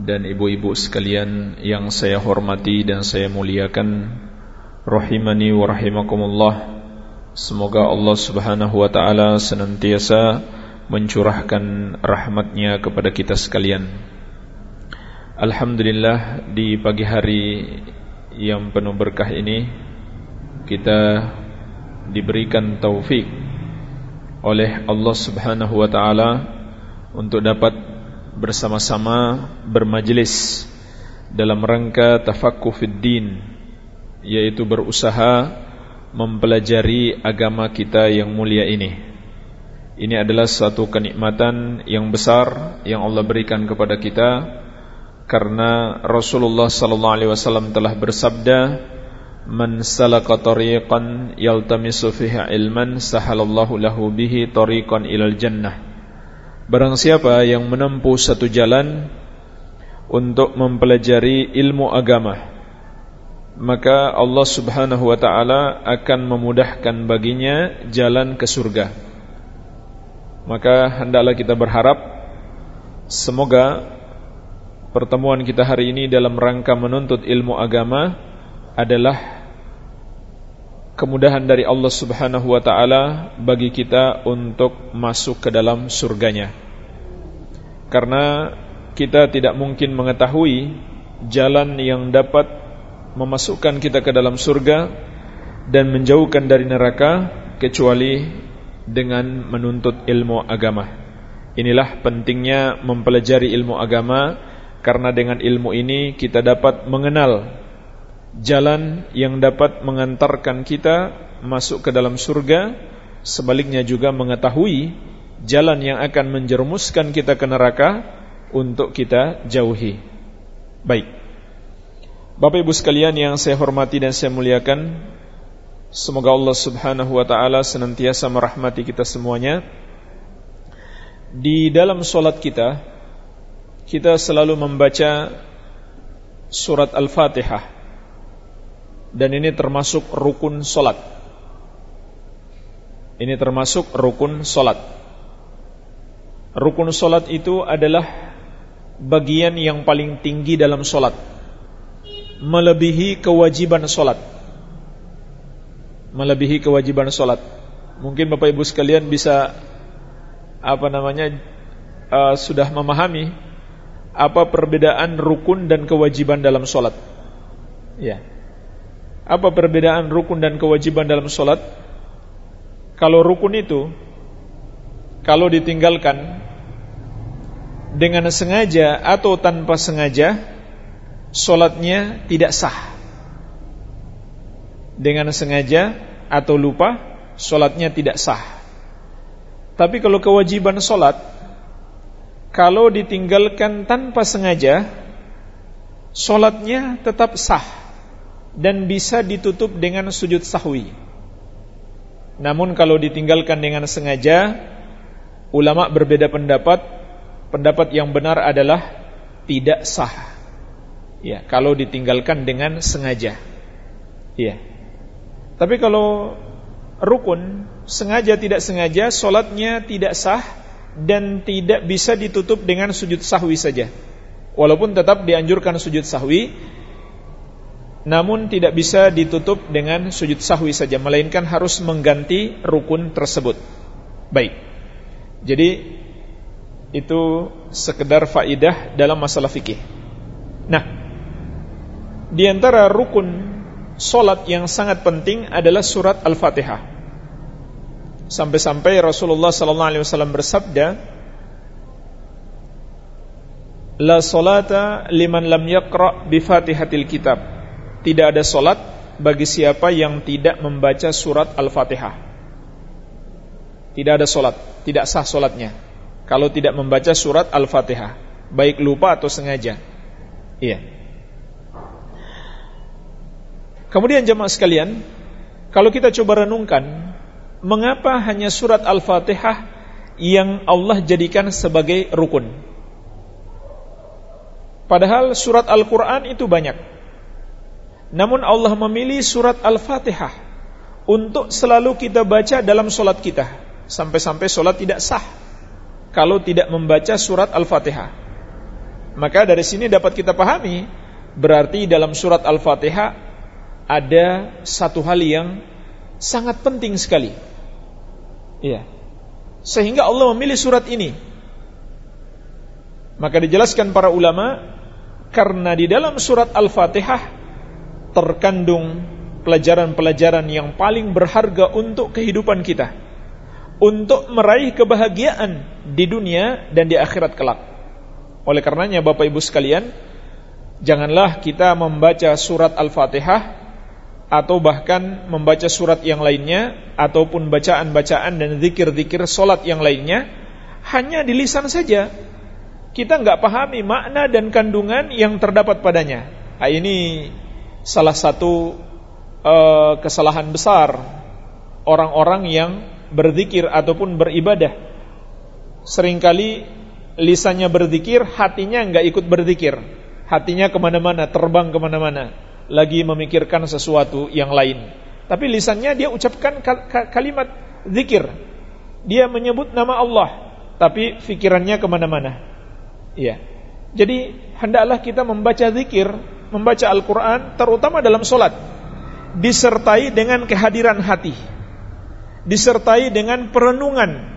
dan ibu-ibu sekalian yang saya hormati dan saya muliakan rahimani wa rahimakumullah. Semoga Allah Subhanahu wa taala senantiasa mencurahkan rahmatnya kepada kita sekalian. Alhamdulillah di pagi hari yang penuh berkah ini kita diberikan taufik oleh Allah Subhanahu wa taala untuk dapat bersama-sama bermajlis dalam rangka tafaqquh din yaitu berusaha mempelajari agama kita yang mulia ini. Ini adalah suatu kenikmatan yang besar yang Allah berikan kepada kita karena Rasulullah sallallahu alaihi wasallam telah bersabda Man salaka tariqan yaltamisu fihi ilman sahalallahu lahu bihi tariqan ilal jannah Barang siapa yang menempuh satu jalan untuk mempelajari ilmu agama maka Allah Subhanahu wa taala akan memudahkan baginya jalan ke surga. Maka hendaklah kita berharap semoga pertemuan kita hari ini dalam rangka menuntut ilmu agama adalah kemudahan dari Allah Subhanahu wa taala bagi kita untuk masuk ke dalam surganya. Karena kita tidak mungkin mengetahui jalan yang dapat memasukkan kita ke dalam surga dan menjauhkan dari neraka kecuali dengan menuntut ilmu agama. Inilah pentingnya mempelajari ilmu agama karena dengan ilmu ini kita dapat mengenal jalan yang dapat mengantarkan kita masuk ke dalam surga sebaliknya juga mengetahui jalan yang akan menjerumuskan kita ke neraka untuk kita jauhi. Baik. Bapak Ibu sekalian yang saya hormati dan saya muliakan semoga Allah Subhanahu wa taala senantiasa merahmati kita semuanya. Di dalam solat kita kita selalu membaca surat Al-Fatihah dan ini termasuk rukun solat. Ini termasuk rukun solat. Rukun solat itu adalah bagian yang paling tinggi dalam solat, melebihi kewajiban solat. Melebihi kewajiban solat. Mungkin Bapak Ibu sekalian bisa apa namanya uh, sudah memahami apa perbedaan rukun dan kewajiban dalam solat. Ya. Apa perbedaan rukun dan kewajiban dalam solat? Kalau rukun itu Kalau ditinggalkan Dengan sengaja atau tanpa sengaja Solatnya tidak sah. Dengan sengaja atau lupa Solatnya tidak sah. Tapi kalau kewajiban solat Kalau ditinggalkan tanpa sengaja Solatnya tetap sah dan bisa ditutup dengan sujud sahwi. Namun kalau ditinggalkan dengan sengaja, ulama berbeda pendapat. Pendapat yang benar adalah tidak sah. Ya, kalau ditinggalkan dengan sengaja. Ya. Tapi kalau rukun sengaja tidak sengaja, solatnya tidak sah dan tidak bisa ditutup dengan sujud sahwi saja. Walaupun tetap dianjurkan sujud sahwi, namun tidak bisa ditutup dengan sujud sahwi saja melainkan harus mengganti rukun tersebut. Baik. Jadi itu sekedar faidah dalam masalah fikih. Nah, di antara rukun solat yang sangat penting adalah surat Al-Fatihah. Sampai-sampai Rasulullah wasallam bersabda, "La salata liman lam yaqra bi Fatihatil Kitab." Tidak ada solat bagi siapa yang tidak membaca surat Al-Fatihah. Tidak ada solat, tidak sah solatnya. Kalau tidak membaca surat Al-Fatihah, baik lupa atau sengaja. Iya. Kemudian jemaah sekalian, kalau kita coba renungkan, mengapa hanya surat Al-Fatihah yang Allah jadikan sebagai rukun? Padahal surat Al-Quran itu banyak. Namun Allah memilih surat Al-Fatihah untuk selalu kita baca dalam solat kita. Sampai-sampai solat tidak sah kalau tidak membaca surat Al-Fatihah. Maka dari sini dapat kita pahami, berarti dalam surat Al-Fatihah ada satu hal yang sangat penting sekali. Iya. Sehingga Allah memilih surat ini. Maka dijelaskan para ulama karena di dalam surat Al-Fatihah terkandung pelajaran-pelajaran yang paling berharga untuk kehidupan kita. Untuk meraih kebahagiaan di dunia dan di akhirat kelak. Oleh karenanya Bapak Ibu sekalian, janganlah kita membaca surat Al-Fatihah atau bahkan membaca surat yang lainnya ataupun bacaan-bacaan dan zikir-zikir solat yang lainnya hanya di lisan saja kita nggak pahami makna dan kandungan yang terdapat padanya. Nah, ini salah satu uh, kesalahan besar orang-orang yang berzikir ataupun beribadah. Seringkali lisannya berzikir, hatinya nggak ikut berzikir. Hatinya ke mana-mana, terbang ke mana-mana, lagi memikirkan sesuatu yang lain. Tapi lisannya dia ucapkan kalimat zikir. Dia menyebut nama Allah, tapi fikirannya ke mana-mana. Iya. Jadi hendaklah kita membaca zikir, membaca Al-Quran, terutama dalam solat, disertai dengan kehadiran hati, disertai dengan perenungan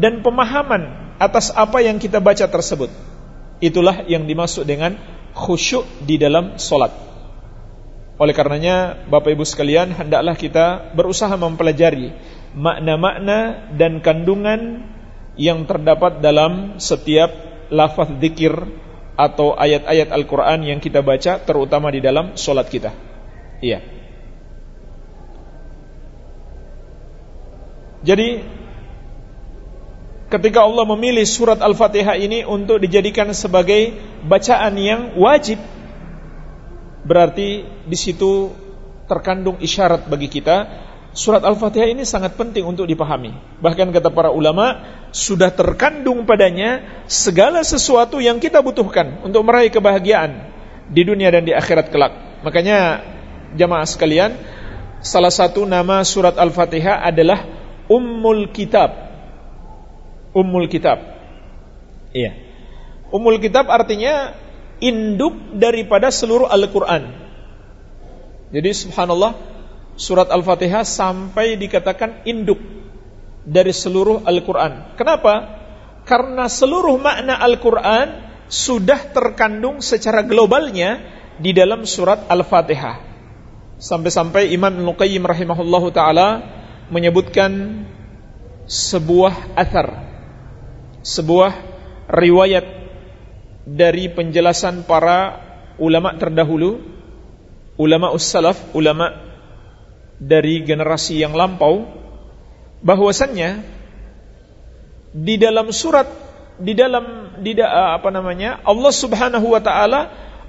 dan pemahaman atas apa yang kita baca tersebut. Itulah yang dimaksud dengan khusyuk di dalam solat. Oleh karenanya, Bapak Ibu sekalian, hendaklah kita berusaha mempelajari makna-makna dan kandungan yang terdapat dalam setiap lafaz zikir atau ayat-ayat Al-Quran yang kita baca terutama di dalam solat kita. Iya. Jadi ketika Allah memilih surat Al-Fatihah ini untuk dijadikan sebagai bacaan yang wajib berarti di situ terkandung isyarat bagi kita surat Al-Fatihah ini sangat penting untuk dipahami. Bahkan kata para ulama, sudah terkandung padanya segala sesuatu yang kita butuhkan untuk meraih kebahagiaan di dunia dan di akhirat kelak. Makanya jamaah sekalian, salah satu nama surat Al-Fatihah adalah Ummul Kitab. Ummul Kitab. Iya. Ummul Kitab artinya induk daripada seluruh Al-Qur'an. Jadi subhanallah surat Al-Fatihah sampai dikatakan induk dari seluruh Al-Quran. Kenapa? Karena seluruh makna Al-Quran sudah terkandung secara globalnya di dalam surat Al-Fatihah. Sampai-sampai Imam Al-Qayyim rahimahullahu taala menyebutkan sebuah athar, sebuah riwayat dari penjelasan para ulama terdahulu, ulama us-salaf, ulama dari generasi yang lampau bahwasannya di dalam surat di dalam di da, apa namanya Allah Subhanahu wa taala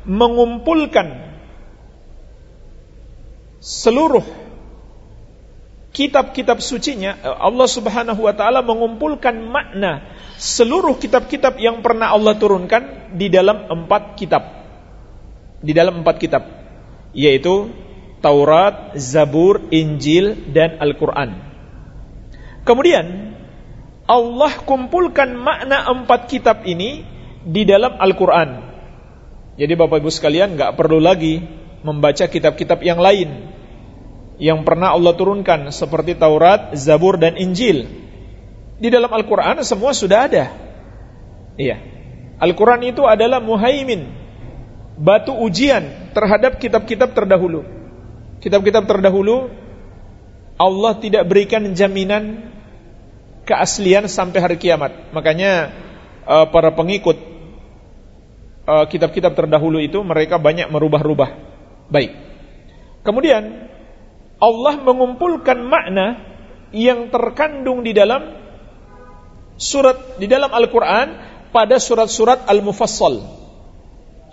mengumpulkan seluruh kitab-kitab sucinya Allah Subhanahu wa taala mengumpulkan makna seluruh kitab-kitab yang pernah Allah turunkan di dalam empat kitab. Di dalam empat kitab yaitu Taurat, Zabur, Injil, dan Al-Quran. Kemudian Allah kumpulkan makna empat kitab ini di dalam Al-Quran. Jadi Bapak Ibu sekalian nggak perlu lagi membaca kitab-kitab yang lain yang pernah Allah turunkan seperti Taurat, Zabur, dan Injil. Di dalam Al-Quran semua sudah ada. Iya. Al-Quran itu adalah muhaimin, batu ujian terhadap kitab-kitab terdahulu kitab-kitab terdahulu Allah tidak berikan jaminan keaslian sampai hari kiamat. Makanya uh, para pengikut uh, kitab-kitab terdahulu itu mereka banyak merubah-rubah. Baik. Kemudian Allah mengumpulkan makna yang terkandung di dalam surat di dalam Al-Qur'an pada surat-surat Al-Mufassal.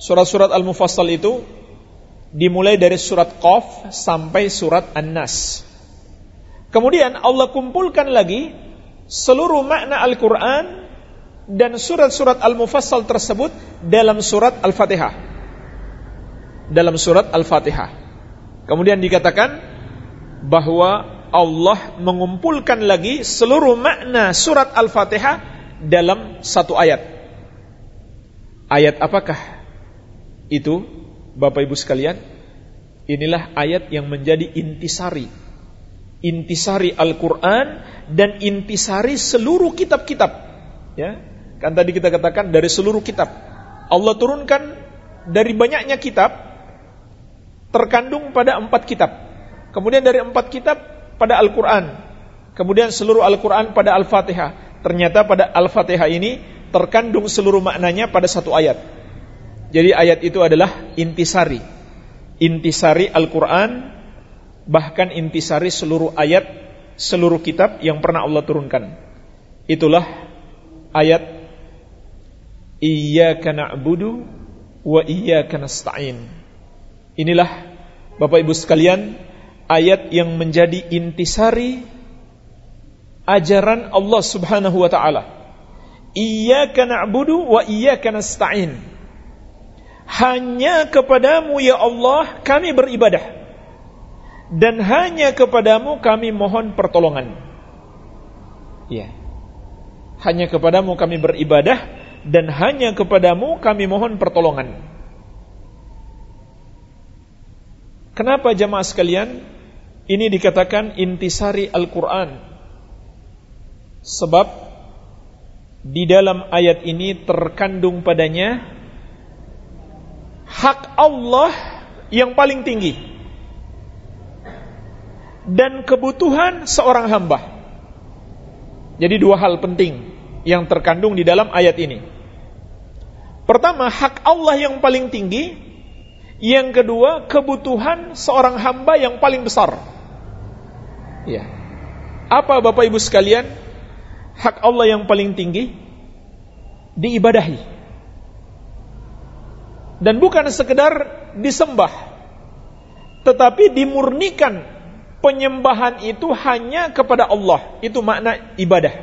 Surat-surat Al-Mufassal itu Dimulai dari surat Qaf sampai surat An-Nas. Kemudian Allah kumpulkan lagi seluruh makna Al-Quran dan surat-surat Al-Mufassal tersebut dalam surat Al-Fatihah. Dalam surat Al-Fatihah. Kemudian dikatakan bahwa Allah mengumpulkan lagi seluruh makna surat Al-Fatihah dalam satu ayat. Ayat apakah itu, Bapak Ibu sekalian? Inilah ayat yang menjadi intisari. Intisari Al-Quran dan intisari seluruh kitab-kitab. Ya, kan tadi kita katakan dari seluruh kitab. Allah turunkan dari banyaknya kitab terkandung pada empat kitab. Kemudian dari empat kitab pada Al-Quran. Kemudian seluruh Al-Quran pada Al-Fatihah. Ternyata pada Al-Fatihah ini terkandung seluruh maknanya pada satu ayat. Jadi ayat itu adalah intisari. Intisari Al-Quran, bahkan intisari seluruh ayat, seluruh kitab yang pernah Allah turunkan. Itulah ayat Iyyaka na'budu wa iyyaka nasta'in. Inilah Bapak Ibu sekalian ayat yang menjadi intisari ajaran Allah Subhanahu wa taala. Iyyaka na'budu wa iyyaka nasta'in. Hanya kepadamu ya Allah kami beribadah. Dan hanya kepadamu kami mohon pertolongan. Ya. Hanya kepadamu kami beribadah dan hanya kepadamu kami mohon pertolongan. Kenapa jemaah sekalian ini dikatakan intisari Al-Quran? Sebab di dalam ayat ini terkandung padanya hak Allah yang paling tinggi dan kebutuhan seorang hamba. Jadi dua hal penting yang terkandung di dalam ayat ini. Pertama, hak Allah yang paling tinggi. Yang kedua, kebutuhan seorang hamba yang paling besar. Ya. Apa Bapak Ibu sekalian? hak Allah yang paling tinggi diibadahi. Dan bukan sekedar disembah, tetapi dimurnikan penyembahan itu hanya kepada Allah. Itu makna ibadah.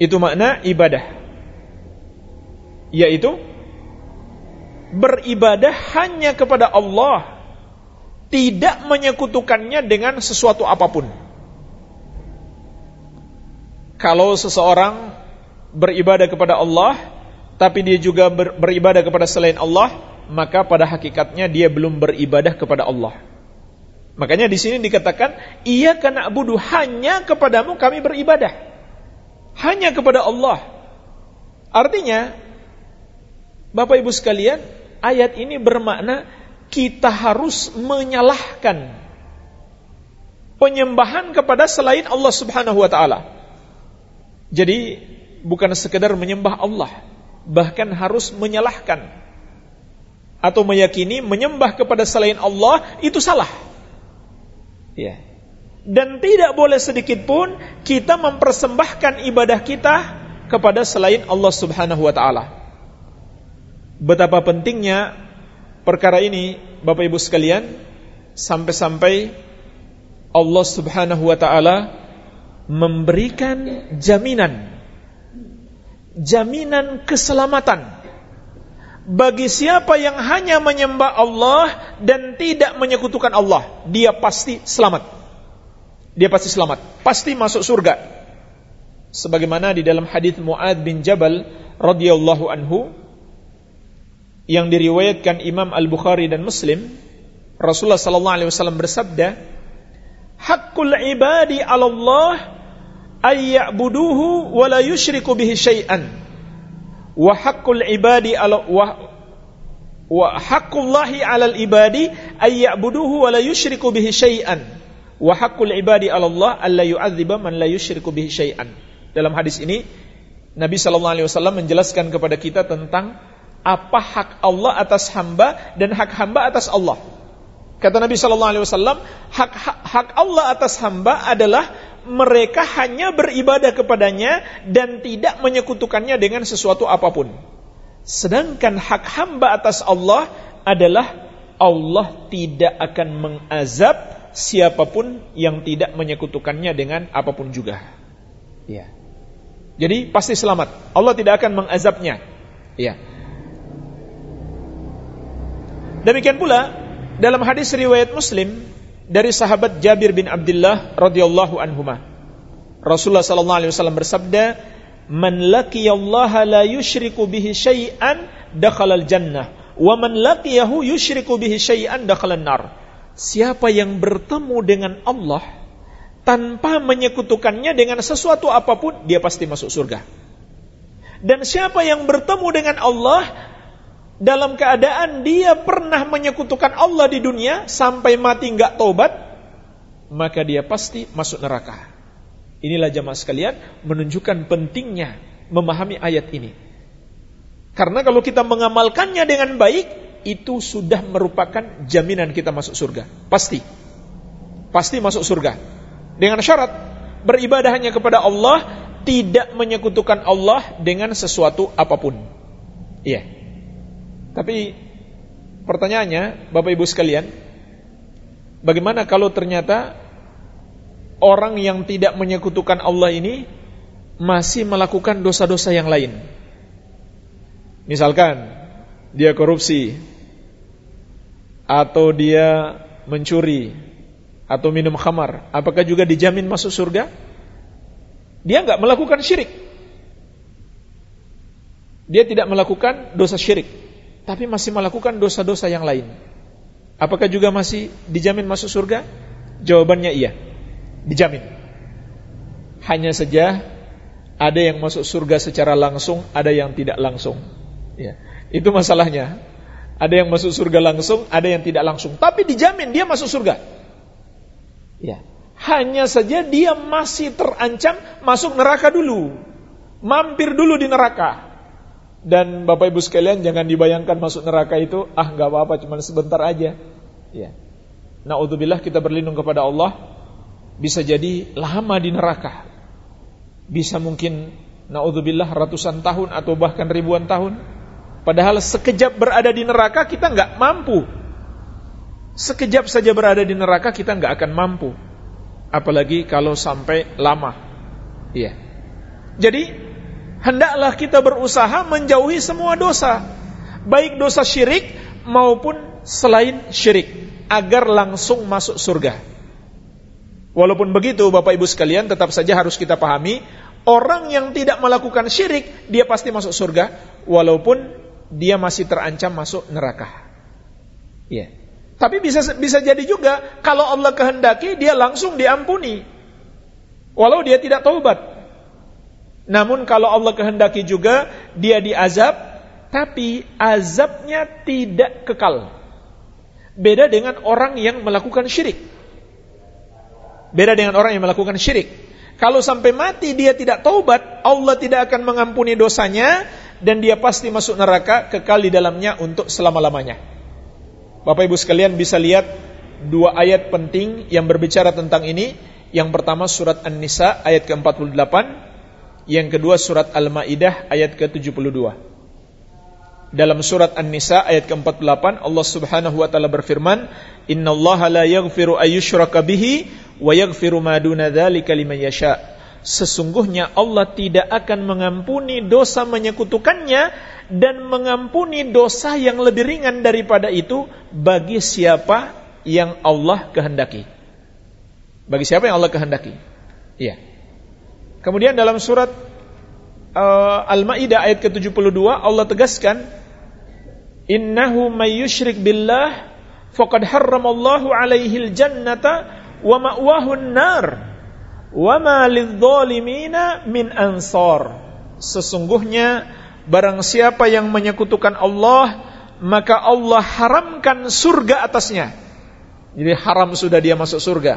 Itu makna ibadah. Yaitu beribadah hanya kepada Allah, tidak menyekutukannya dengan sesuatu apa pun. Kalau seseorang beribadah kepada Allah tapi dia juga ber, beribadah kepada selain Allah, maka pada hakikatnya dia belum beribadah kepada Allah. Makanya di sini dikatakan, "Iya karena budu hanya kepadamu kami beribadah." Hanya kepada Allah. Artinya, Bapak Ibu sekalian, ayat ini bermakna kita harus menyalahkan penyembahan kepada selain Allah Subhanahu wa taala. Jadi bukan sekedar menyembah Allah, bahkan harus menyalahkan atau meyakini menyembah kepada selain Allah itu salah. Ya. Dan tidak boleh sedikit pun kita mempersembahkan ibadah kita kepada selain Allah Subhanahu wa taala. Betapa pentingnya perkara ini Bapak Ibu sekalian sampai-sampai Allah Subhanahu wa taala memberikan jaminan jaminan keselamatan bagi siapa yang hanya menyembah Allah dan tidak menyekutukan Allah dia pasti selamat. Dia pasti selamat pasti masuk surga. Sebagaimana di dalam hadis Muad bin Jabal radhiyallahu anhu yang diriwayatkan Imam Al-Bukhari dan Muslim Rasulullah sallallahu alaihi wasallam bersabda Hakul ibadi Allah ayya'buduhu wa la yusyriku bihi syai'an. Wa haqqul ibadi ala wa wa haqqullahi 'alal ibadi ayya'buduhu wa la yusyriku bihi syai'an. Wa haqqul ibadi 'ala Allah alla yu'adziba man la yusyriku bihi syai'an. Dalam hadis ini Nabi sallallahu alaihi wasallam menjelaskan kepada kita tentang apa hak Allah atas hamba dan hak hamba atas Allah. Kata Nabi sallallahu alaihi wasallam, hak, hak hak Allah atas hamba adalah mereka hanya beribadah kepadanya dan tidak menyekutukannya dengan sesuatu apa pun. Sedangkan hak hamba atas Allah adalah Allah tidak akan mengazab siapa pun yang tidak menyekutukannya dengan apa pun juga. Ya. Jadi pasti selamat. Allah tidak akan mengazabnya. Ya. Demikian pula dalam hadis riwayat Muslim dari sahabat Jabir bin Abdullah radhiyallahu anhuma. Rasulullah sallallahu alaihi wasallam bersabda, "Man laqiyallaha la yusyriku bihi syai'an dakhalal jannah, wa man laqiyahu yusyriku bihi syai'an dakhalan nar." Siapa yang bertemu dengan Allah tanpa menyekutukannya dengan sesuatu apa pun, dia pasti masuk surga. Dan siapa yang bertemu dengan Allah dalam keadaan dia pernah menyekutukan Allah di dunia sampai mati nggak tobat, maka dia pasti masuk neraka. Inilah jamaah sekalian menunjukkan pentingnya memahami ayat ini. Karena kalau kita mengamalkannya dengan baik, itu sudah merupakan jaminan kita masuk surga. Pasti. Pasti masuk surga. Dengan syarat beribadah hanya kepada Allah, tidak menyekutukan Allah dengan sesuatu apa pun. Iya. Tapi pertanyaannya, Bapak Ibu sekalian, bagaimana kalau ternyata orang yang tidak menyekutukan Allah ini masih melakukan dosa-dosa yang lain? Misalkan dia korupsi, atau dia mencuri atau minum khamar, apakah juga dijamin masuk surga? Dia nggak melakukan syirik. Dia tidak melakukan dosa syirik, tapi masih melakukan dosa-dosa yang lain. Apakah juga masih dijamin masuk surga? Jawabannya iya. Dijamin. Hanya saja ada yang masuk surga secara langsung, ada yang tidak langsung. Ya, itu masalahnya. Ada yang masuk surga langsung, ada yang tidak langsung. Tapi dijamin dia masuk surga. Ya. Hanya saja dia masih terancam masuk neraka dulu. Mampir dulu di neraka. Dan Bapak Ibu sekalian jangan dibayangkan masuk neraka itu ah nggak apa-apa cuma sebentar aja. Ya. Nauzubillah kita berlindung kepada Allah bisa jadi lama di neraka. Bisa mungkin naudzubillah ratusan tahun atau bahkan ribuan tahun. Padahal sekejap berada di neraka kita nggak mampu. Sekejap saja berada di neraka kita nggak akan mampu. Apalagi kalau sampai lama. Iya. Jadi hendaklah kita berusaha menjauhi semua dosa, baik dosa syirik maupun selain syirik, agar langsung masuk surga. Walaupun begitu, Bapak Ibu sekalian, tetap saja harus kita pahami, orang yang tidak melakukan syirik, dia pasti masuk surga, walaupun dia masih terancam masuk neraka. Ya. Tapi bisa bisa jadi juga kalau Allah kehendaki dia langsung diampuni. Walau dia tidak taubat. Namun kalau Allah kehendaki juga dia diazab tapi azabnya tidak kekal. Beda dengan orang yang melakukan syirik. Beda dengan orang yang melakukan syirik. Kalau sampai mati dia tidak taubat, Allah tidak akan mengampuni dosanya dan dia pasti masuk neraka kekal di dalamnya untuk selama-lamanya. Bapak Ibu sekalian bisa lihat dua ayat penting yang berbicara tentang ini. Yang pertama surat An-Nisa ayat ke-48, yang kedua surat Al-Maidah ayat ke-72. Dalam surat An-Nisa ayat ke-48 Allah Subhanahu wa taala berfirman, "Innallaha la yaghfiru ayyushraka bihi wa yaghfiru ma duna dzalika liman yasha'." sesungguhnya Allah tidak akan mengampuni dosa menyekutukannya dan mengampuni dosa yang lebih ringan daripada itu bagi siapa yang Allah kehendaki. Bagi siapa yang Allah kehendaki? Iya. Kemudian dalam surat uh, Al-Maidah ayat ke-72 Allah tegaskan Innahu may billah faqad harramallahu alaihi al-jannata wa ma'wahu an-nar wa ma lidh-dhalimina min ansar. Sesungguhnya barang siapa yang menyekutukan Allah maka Allah haramkan surga atasnya. Jadi haram sudah dia masuk surga.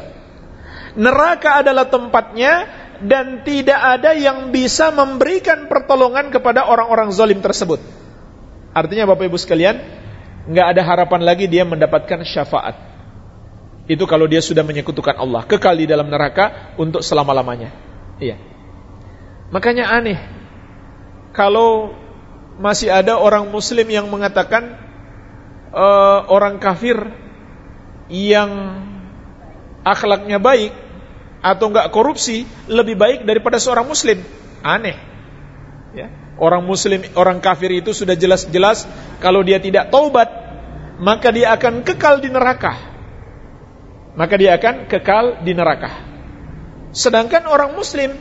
Neraka adalah tempatnya dan tidak ada yang bisa memberikan pertolongan kepada orang-orang zalim tersebut. Artinya Bapak Ibu sekalian, nggak ada harapan lagi dia mendapatkan syafaat. Itu kalau dia sudah menyekutukan Allah, kekal di dalam neraka untuk selama-lamanya. Iya. Makanya aneh kalau masih ada orang muslim yang mengatakan uh, orang kafir yang akhlaknya baik atau enggak korupsi lebih baik daripada seorang muslim. Aneh. Ya. Orang muslim, orang kafir itu sudah jelas-jelas kalau dia tidak taubat, maka dia akan kekal di neraka. Maka dia akan kekal di neraka. Sedangkan orang muslim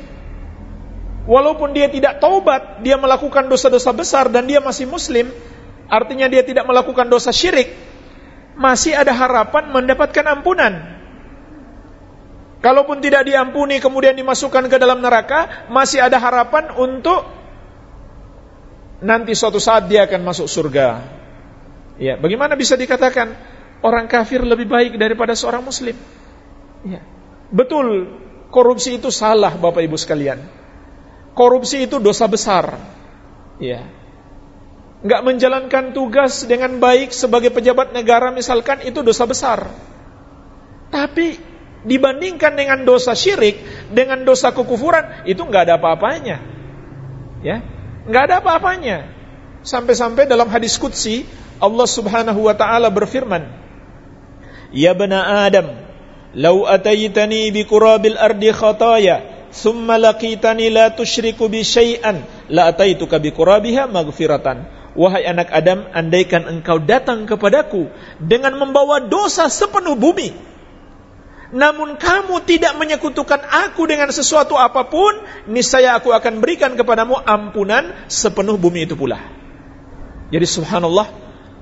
walaupun dia tidak taubat, dia melakukan dosa-dosa besar dan dia masih muslim, artinya dia tidak melakukan dosa syirik, masih ada harapan mendapatkan ampunan. Kalaupun tidak diampuni kemudian dimasukkan ke dalam neraka, masih ada harapan untuk nanti suatu saat dia akan masuk surga. Ya, bagaimana bisa dikatakan orang kafir lebih baik daripada seorang muslim? Ya. Betul, korupsi itu salah Bapak Ibu sekalian. Korupsi itu dosa besar. Ya. Enggak menjalankan tugas dengan baik sebagai pejabat negara misalkan itu dosa besar. Tapi dibandingkan dengan dosa syirik, dengan dosa kekufuran itu enggak ada apa-apanya. Ya. Enggak ada apa-apanya. Sampai-sampai dalam hadis qudsi Allah Subhanahu wa taala berfirman, "Ya bana Adam, law ataitani bi qurabil ardi khataya thumma laqitani la tusyriku bi syai'an la ataituka bi qurabiha maghfiratan wahai anak Adam andaikan engkau datang kepadaku dengan membawa dosa sepenuh bumi namun kamu tidak menyekutukan aku dengan sesuatu apa pun niscaya aku akan berikan kepadamu ampunan sepenuh bumi itu pula jadi subhanallah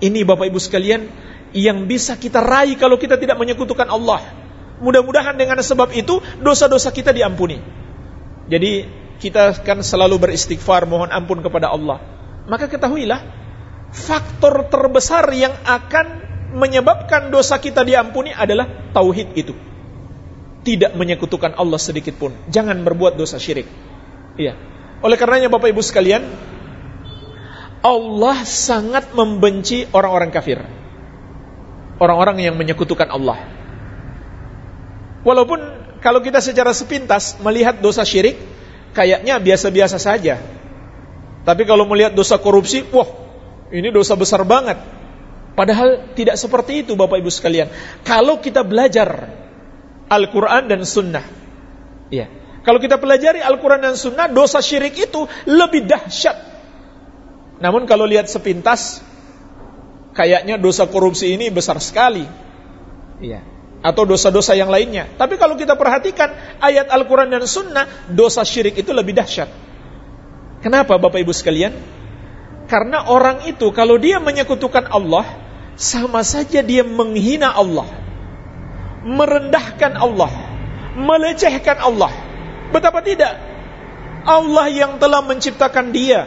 ini Bapak Ibu sekalian yang bisa kita raih kalau kita tidak menyekutukan Allah Mudah-mudahan dengan sebab itu dosa-dosa kita diampuni. Jadi kita kan selalu beristighfar mohon ampun kepada Allah. Maka ketahuilah faktor terbesar yang akan menyebabkan dosa kita diampuni adalah tauhid itu. Tidak menyekutukan Allah sedikit pun. Jangan berbuat dosa syirik. Iya. Oleh karenanya Bapak Ibu sekalian, Allah sangat membenci orang-orang kafir. Orang-orang yang menyekutukan Allah. Walaupun kalau kita secara sepintas melihat dosa syirik, kayaknya biasa-biasa saja. Tapi kalau melihat dosa korupsi, wah, ini dosa besar banget. Padahal tidak seperti itu Bapak Ibu sekalian. Kalau kita belajar Al-Quran dan Sunnah. Ya. Kalau kita pelajari Al-Quran dan Sunnah, dosa syirik itu lebih dahsyat. Namun kalau lihat sepintas, kayaknya dosa korupsi ini besar sekali. Iya atau dosa-dosa yang lainnya. Tapi kalau kita perhatikan ayat Al-Quran dan Sunnah, dosa syirik itu lebih dahsyat. Kenapa Bapak Ibu sekalian? Karena orang itu kalau dia menyekutukan Allah, sama saja dia menghina Allah, merendahkan Allah, melecehkan Allah. Betapa tidak? Allah yang telah menciptakan dia,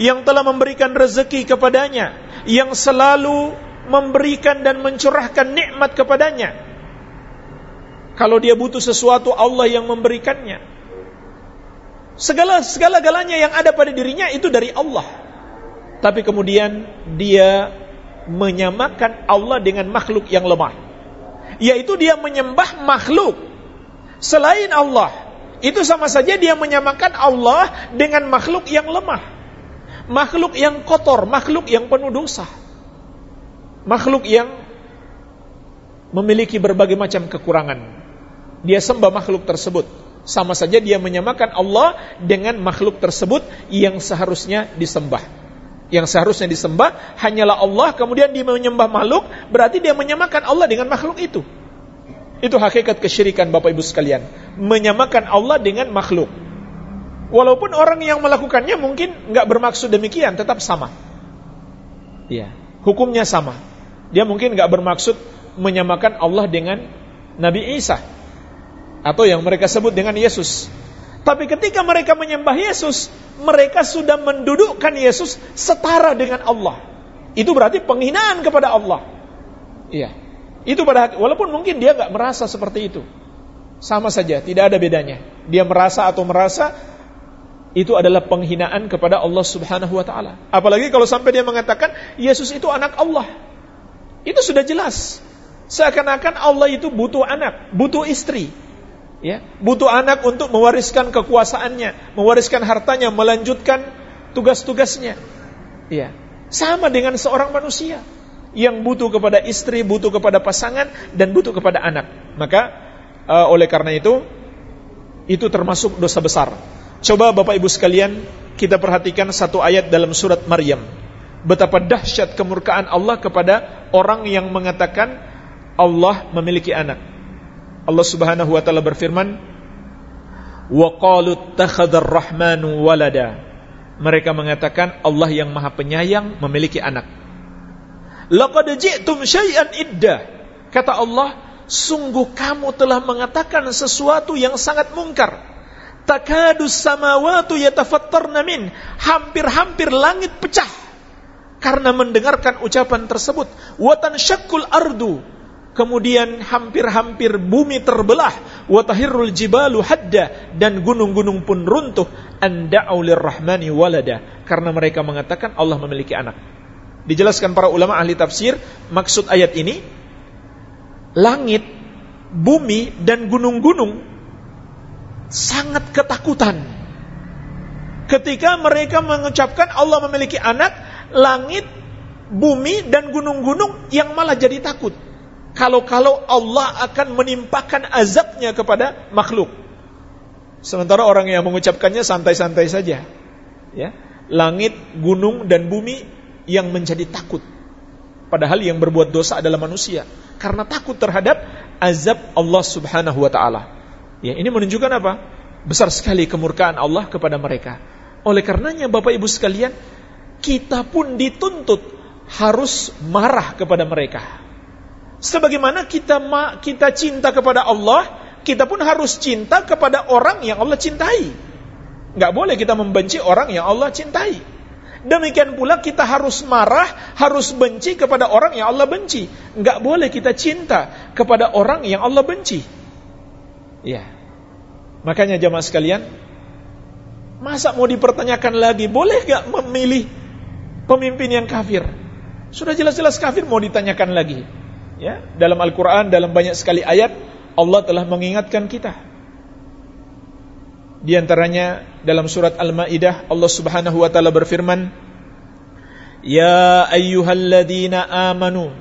yang telah memberikan rezeki kepadanya, yang selalu memberikan dan mencurahkan nikmat kepadanya, kalau dia butuh sesuatu Allah yang memberikannya. Segala segala galanya yang ada pada dirinya itu dari Allah. Tapi kemudian dia menyamakan Allah dengan makhluk yang lemah. Yaitu dia menyembah makhluk selain Allah. Itu sama saja dia menyamakan Allah dengan makhluk yang lemah. Makhluk yang kotor, makhluk yang penuh dosa. Makhluk yang memiliki berbagai macam kekurangan dia sembah makhluk tersebut. Sama saja dia menyamakan Allah dengan makhluk tersebut yang seharusnya disembah. Yang seharusnya disembah hanyalah Allah, kemudian dia menyembah makhluk, berarti dia menyamakan Allah dengan makhluk itu. Itu hakikat kesyirikan Bapak Ibu sekalian. Menyamakan Allah dengan makhluk. Walaupun orang yang melakukannya mungkin nggak bermaksud demikian, tetap sama. Ya, hukumnya sama. Dia mungkin nggak bermaksud menyamakan Allah dengan Nabi Isa atau yang mereka sebut dengan Yesus. Tapi ketika mereka menyembah Yesus, mereka sudah mendudukkan Yesus setara dengan Allah. Itu berarti penghinaan kepada Allah. Iya. Itu pada walaupun mungkin dia nggak merasa seperti itu. Sama saja, tidak ada bedanya. Dia merasa atau merasa itu adalah penghinaan kepada Allah Subhanahu wa taala. Apalagi kalau sampai dia mengatakan Yesus itu anak Allah. Itu sudah jelas. Seakan-akan Allah itu butuh anak, butuh istri, ya butuh anak untuk mewariskan kekuasaannya, mewariskan hartanya, melanjutkan tugas-tugasnya. Ya, sama dengan seorang manusia. yang butuh kepada istri, butuh kepada pasangan, dan butuh kepada anak. Maka uh, oleh karena itu, itu termasuk dosa besar. Coba Bapak Ibu sekalian, kita perhatikan satu ayat dalam surat Maryam. Betapa dahsyat kemurkaan Allah kepada orang yang mengatakan Allah memiliki anak. Allah Subhanahu wa taala berfirman, "Wa qalu rahmanu walada." Mereka mengatakan Allah yang Maha Penyayang memiliki anak. Laqad ji'tum syai'an idda. Kata Allah, sungguh kamu telah mengatakan sesuatu yang sangat mungkar. Takadus samawatu yatafattarna min. Hampir-hampir langit pecah karena mendengarkan ucapan tersebut. Watan syakul ardu. Kemudian hampir-hampir bumi terbelah. Watahirul jibalu hadda. Dan gunung-gunung pun runtuh. Anda'u lirrahmani walada. Karena mereka mengatakan Allah memiliki anak. Dijelaskan para ulama ahli tafsir, maksud ayat ini langit, bumi dan gunung-gunung sangat ketakutan. Ketika mereka mengucapkan Allah memiliki anak, langit, bumi dan gunung-gunung yang malah jadi takut. Kalau-kalau Allah akan menimpakan azabnya kepada makhluk. Sementara orang yang mengucapkannya santai-santai saja. Ya, langit, gunung dan bumi yang menjadi takut. Padahal yang berbuat dosa adalah manusia karena takut terhadap azab Allah Subhanahu wa taala. Ya, ini menunjukkan apa? Besar sekali kemurkaan Allah kepada mereka. Oleh karenanya Bapak Ibu sekalian, kita pun dituntut harus marah kepada mereka. Sebagaimana kita kita cinta kepada Allah, kita pun harus cinta kepada orang yang Allah cintai. Nggak boleh kita membenci orang yang Allah cintai. Demikian pula kita harus marah, harus benci kepada orang yang Allah benci. Enggak boleh kita cinta kepada orang yang Allah benci. Ya. Makanya jamaah sekalian, masa mau dipertanyakan lagi, boleh gak memilih pemimpin yang kafir? Sudah jelas-jelas kafir mau ditanyakan lagi. Ya, dalam Al-Qur'an dalam banyak sekali ayat Allah telah mengingatkan kita di antaranya dalam surat Al-Maidah Allah Subhanahu wa taala berfirman, "Ya ayyuhalladzina amanu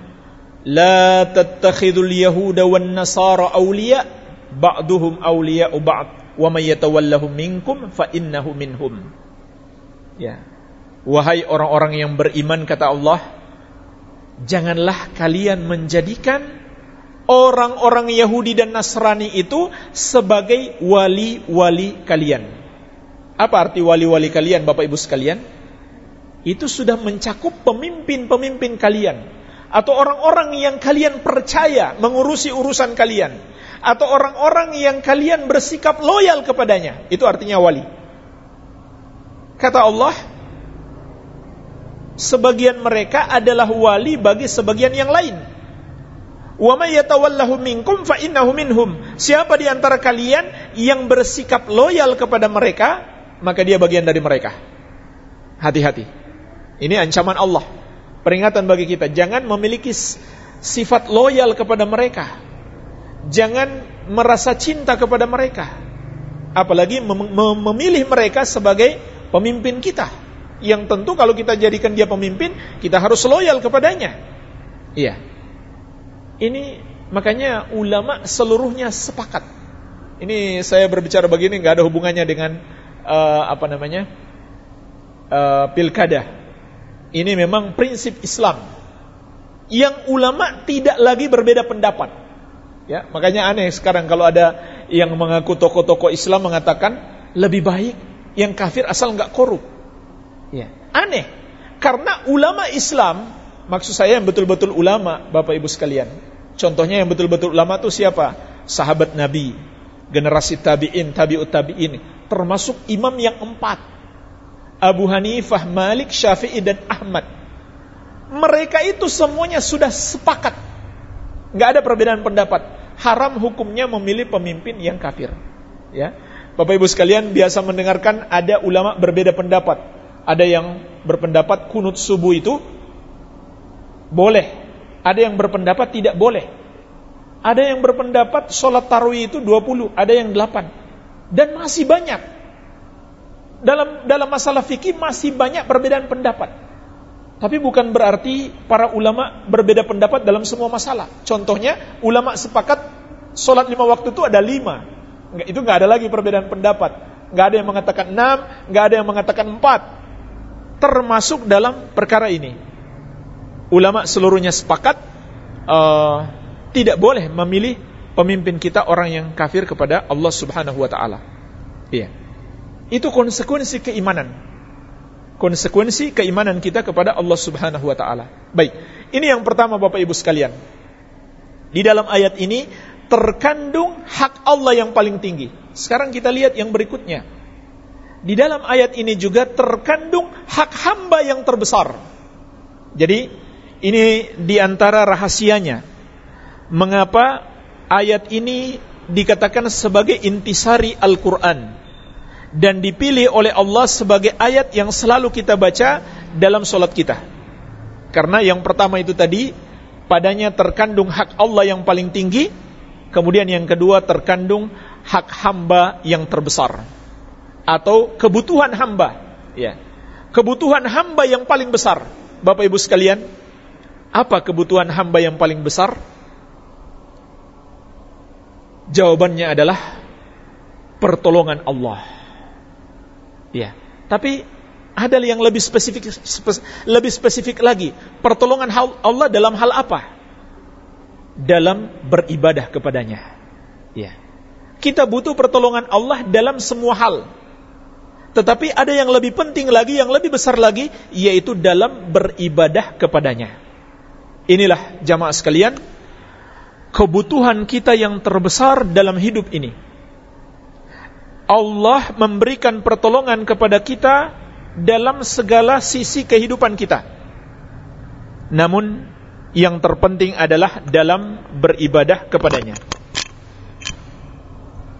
la tattakhidul yahuda wan nasara awliya ba'duhum awliya'u ba'd wa may yatawallahum minkum fa innahu minhum." Ya. Wahai orang-orang yang beriman kata Allah, janganlah kalian menjadikan orang-orang Yahudi dan Nasrani itu sebagai wali-wali kalian. Apa arti wali-wali kalian Bapak Ibu sekalian? Itu sudah mencakup pemimpin-pemimpin kalian atau orang-orang yang kalian percaya mengurusi urusan kalian atau orang-orang yang kalian bersikap loyal kepadanya. Itu artinya wali. Kata Allah, sebagian mereka adalah wali bagi sebagian yang lain. Wa may yatawallahu minkum fa innahu minhum. Siapa di antara kalian yang bersikap loyal kepada mereka, maka dia bagian dari mereka. Hati-hati. Ini ancaman Allah. Peringatan bagi kita, jangan memiliki sifat loyal kepada mereka. Jangan merasa cinta kepada mereka. Apalagi mem memilih mereka sebagai pemimpin kita. Yang tentu kalau kita jadikan dia pemimpin, kita harus loyal kepadanya. Iya. Ini makanya ulama seluruhnya sepakat. Ini saya berbicara begini nggak ada hubungannya dengan uh, apa namanya uh, pilkada. Ini memang prinsip Islam yang ulama tidak lagi berbeda pendapat. Ya, makanya aneh sekarang kalau ada yang mengaku tokoh-tokoh Islam mengatakan lebih baik yang kafir asal nggak korup. Ya, aneh. Karena ulama Islam Maksud saya yang betul-betul ulama, Bapak Ibu sekalian. Contohnya yang betul-betul ulama itu siapa? Sahabat Nabi, generasi tabi'in, tabi'ut tabi'in, termasuk imam yang empat. Abu Hanifah, Malik, Syafi'i dan Ahmad. Mereka itu semuanya sudah sepakat. Gak ada perbedaan pendapat. Haram hukumnya memilih pemimpin yang kafir. Ya, Bapak Ibu sekalian biasa mendengarkan ada ulama berbeda pendapat. Ada yang berpendapat kunut subuh itu boleh. Ada yang berpendapat tidak boleh. Ada yang berpendapat sholat tarawih itu 20, ada yang 8. Dan masih banyak. Dalam dalam masalah fikih masih banyak perbedaan pendapat. Tapi bukan berarti para ulama berbeda pendapat dalam semua masalah. Contohnya, ulama sepakat sholat lima waktu itu ada lima. Itu nggak ada lagi perbedaan pendapat. Nggak ada yang mengatakan enam, nggak ada yang mengatakan empat. Termasuk dalam perkara ini. Ulama seluruhnya sepakat uh, tidak boleh memilih pemimpin kita orang yang kafir kepada Allah Subhanahu wa taala. Iya. Itu konsekuensi keimanan konsekuensi keimanan kita kepada Allah Subhanahu wa taala. Baik, ini yang pertama Bapak Ibu sekalian. Di dalam ayat ini terkandung hak Allah yang paling tinggi. Sekarang kita lihat yang berikutnya. Di dalam ayat ini juga terkandung hak hamba yang terbesar. Jadi, ini di antara rahasianya. Mengapa ayat ini dikatakan sebagai intisari Al-Quran dan dipilih oleh Allah sebagai ayat yang selalu kita baca dalam solat kita. Karena yang pertama itu tadi, padanya terkandung hak Allah yang paling tinggi, kemudian yang kedua terkandung hak hamba yang terbesar atau kebutuhan hamba, ya. Kebutuhan hamba yang paling besar. Bapak Ibu sekalian, apa kebutuhan hamba yang paling besar? Jawabannya adalah pertolongan Allah. Ya. Tapi ada yang lebih spesifik lebih spesifik lagi. Pertolongan Allah dalam hal apa? Dalam beribadah kepadanya. Ya. Kita butuh pertolongan Allah dalam semua hal. Tetapi ada yang lebih penting lagi, yang lebih besar lagi, yaitu dalam beribadah kepadanya. Inilah jamaah sekalian, kebutuhan kita yang terbesar dalam hidup ini Allah memberikan pertolongan kepada kita dalam segala sisi kehidupan kita. Namun yang terpenting adalah dalam beribadah kepadanya.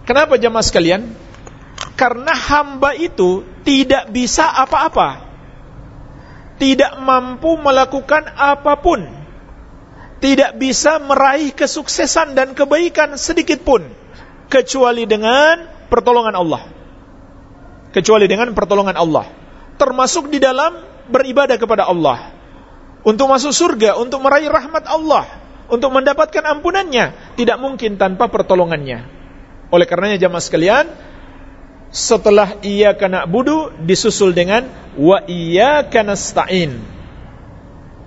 Kenapa jemaah sekalian? Karena hamba itu tidak bisa apa-apa. Tidak mampu melakukan apa pun. Tidak bisa meraih kesuksesan dan kebaikan sedikit pun kecuali dengan pertolongan Allah. Kecuali dengan pertolongan Allah. Termasuk di dalam beribadah kepada Allah. Untuk masuk surga, untuk meraih rahmat Allah, untuk mendapatkan ampunannya, tidak mungkin tanpa pertolongannya. Oleh karenanya jamaah sekalian, setelah ia kena budu disusul dengan wa iya nasta'in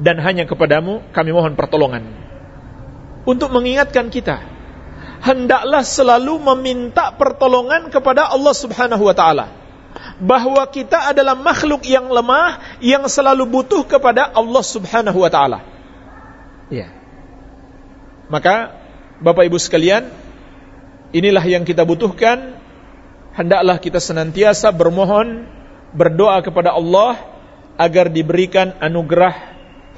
dan hanya kepadamu kami mohon pertolongan untuk mengingatkan kita hendaklah selalu meminta pertolongan kepada Allah Subhanahu wa taala. Bahwa kita adalah makhluk yang lemah yang selalu butuh kepada Allah Subhanahu wa taala. Ya. Maka Bapak Ibu sekalian, inilah yang kita butuhkan. Hendaklah kita senantiasa bermohon, berdoa kepada Allah agar diberikan anugerah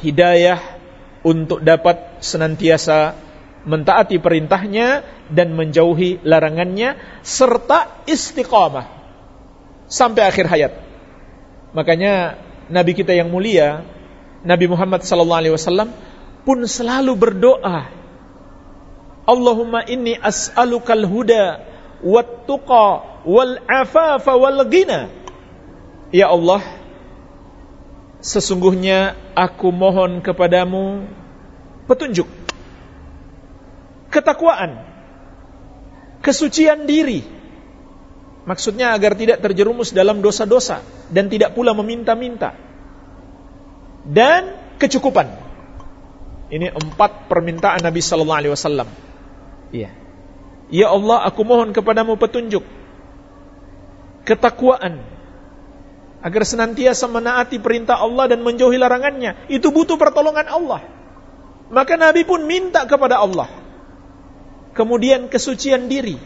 hidayah untuk dapat senantiasa mentaati perintahnya dan menjauhi larangannya serta istiqamah sampai akhir hayat. Makanya Nabi kita yang mulia Nabi Muhammad sallallahu alaihi wasallam pun selalu berdoa Allahumma inni as'alukal huda wat tuqa wal afafa wal ghina Ya Allah sesungguhnya aku mohon kepadamu petunjuk ketakwaan, kesucian diri. Maksudnya agar tidak terjerumus dalam dosa-dosa dan tidak pula meminta-minta. Dan kecukupan. Ini empat permintaan Nabi sallallahu alaihi wasallam. Iya. Ya Allah, aku mohon kepadamu petunjuk. Ketakwaan agar senantiasa menaati perintah Allah dan menjauhi larangannya. Itu butuh pertolongan Allah. Maka Nabi pun minta kepada Allah Kemudian kesucian diri.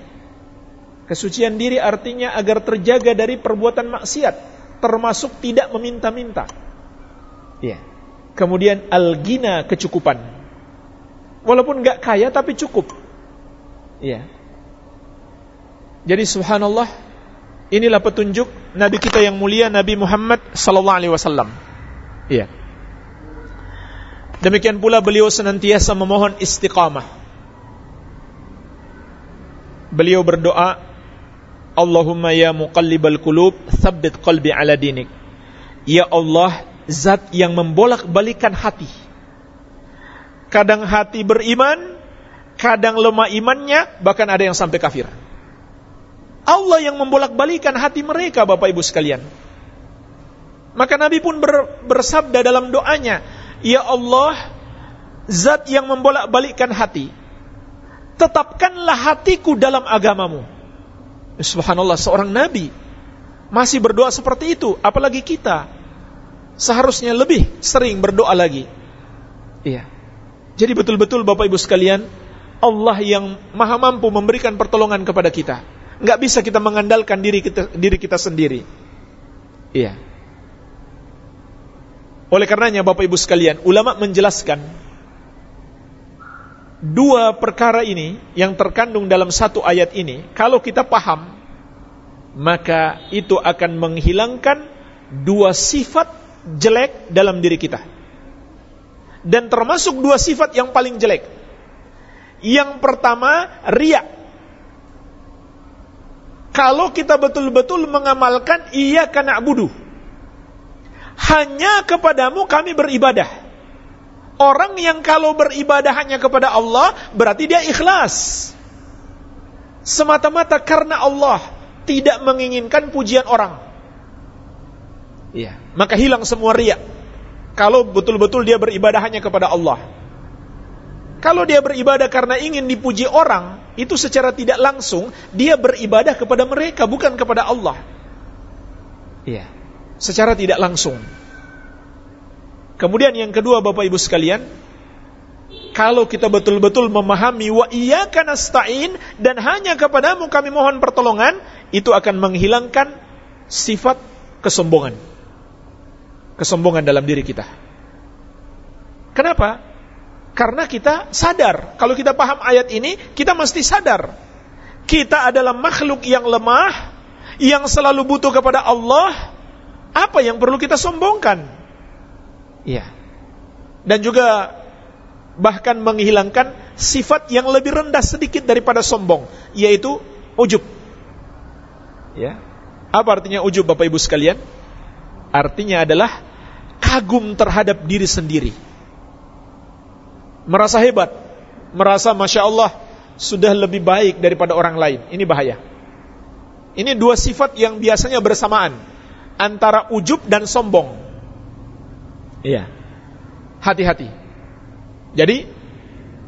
Kesucian diri artinya agar terjaga dari perbuatan maksiat, termasuk tidak meminta-minta. Ya. Kemudian al-gina kecukupan. Walaupun nggak kaya tapi cukup. Ya. Jadi subhanallah, inilah petunjuk Nabi kita yang mulia Nabi Muhammad sallallahu alaihi wasallam. Iya. Demikian pula beliau senantiasa memohon istiqamah beliau berdoa Allahumma ya muqallibal qulub tsabbit qalbi ala dinik ya Allah zat yang membolak-balikan hati. Kadang hati beriman, kadang lemah imannya, bahkan ada yang sampai kafir. Allah yang membolak-balikan hati mereka, Bapak Ibu sekalian. Maka Nabi pun ber, bersabda dalam doanya, Ya Allah, zat yang membolak-balikkan hati, tetapkanlah hatiku dalam agamamu. Subhanallah, seorang Nabi masih berdoa seperti itu, apalagi kita. Seharusnya lebih sering berdoa lagi. Iya. Jadi betul-betul Bapak Ibu sekalian, Allah yang maha mampu memberikan pertolongan kepada kita. Nggak bisa kita mengandalkan diri kita, diri kita sendiri. Iya. Oleh karenanya Bapak Ibu sekalian, ulama menjelaskan dua perkara ini yang terkandung dalam satu ayat ini, kalau kita paham, maka itu akan menghilangkan dua sifat jelek dalam diri kita dan termasuk dua sifat yang paling jelek. Yang pertama, riak. Kalau kita betul-betul mengamalkan iya karena budu. Hanya kepadamu kami beribadah. Orang yang kalau beribadah hanya kepada Allah, berarti dia ikhlas. Semata-mata karena Allah, tidak menginginkan pujian orang. Iya, maka hilang semua riak kalau betul-betul dia beribadah hanya kepada Allah. Kalau dia beribadah karena ingin dipuji orang, itu secara tidak langsung dia beribadah kepada mereka bukan kepada Allah. Iya. Secara tidak langsung. Kemudian yang kedua Bapak Ibu sekalian, kalau kita betul-betul memahami wa iyyaka nasta'in dan hanya kepadamu kami mohon pertolongan, itu akan menghilangkan sifat kesombongan kesombongan dalam diri kita. Kenapa? Karena kita sadar, kalau kita paham ayat ini, kita mesti sadar. Kita adalah makhluk yang lemah, yang selalu butuh kepada Allah. Apa yang perlu kita sombongkan? Iya. Dan juga bahkan menghilangkan sifat yang lebih rendah sedikit daripada sombong, yaitu ujub. Ya. Apa artinya ujub Bapak Ibu sekalian? Artinya adalah kagum terhadap diri sendiri. Merasa hebat, merasa Masya Allah sudah lebih baik daripada orang lain. Ini bahaya. Ini dua sifat yang biasanya bersamaan antara ujub dan sombong. Iya. Hati-hati. Jadi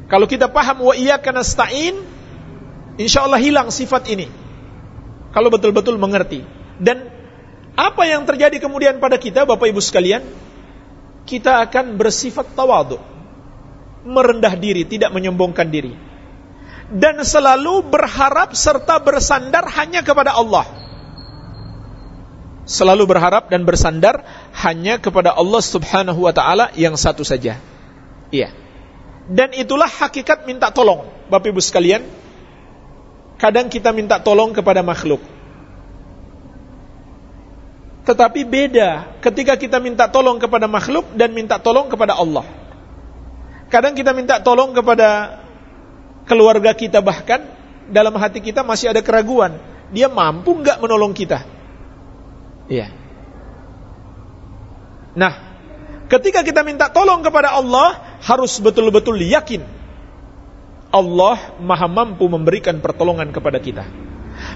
kalau kita paham wa nasta'in, insya Allah hilang sifat ini. Kalau betul-betul mengerti. Dan apa yang terjadi kemudian pada kita Bapak Ibu sekalian? Kita akan bersifat tawadu. Merendah diri, tidak menyombongkan diri. Dan selalu berharap serta bersandar hanya kepada Allah. Selalu berharap dan bersandar hanya kepada Allah Subhanahu wa taala yang satu saja. Iya. Dan itulah hakikat minta tolong. Bapak Ibu sekalian, kadang kita minta tolong kepada makhluk tetapi beda ketika kita minta tolong kepada makhluk dan minta tolong kepada Allah. Kadang kita minta tolong kepada keluarga kita bahkan dalam hati kita masih ada keraguan. Dia mampu nggak menolong kita? Iya. Nah, ketika kita minta tolong kepada Allah, harus betul-betul yakin Allah maha mampu memberikan pertolongan kepada kita.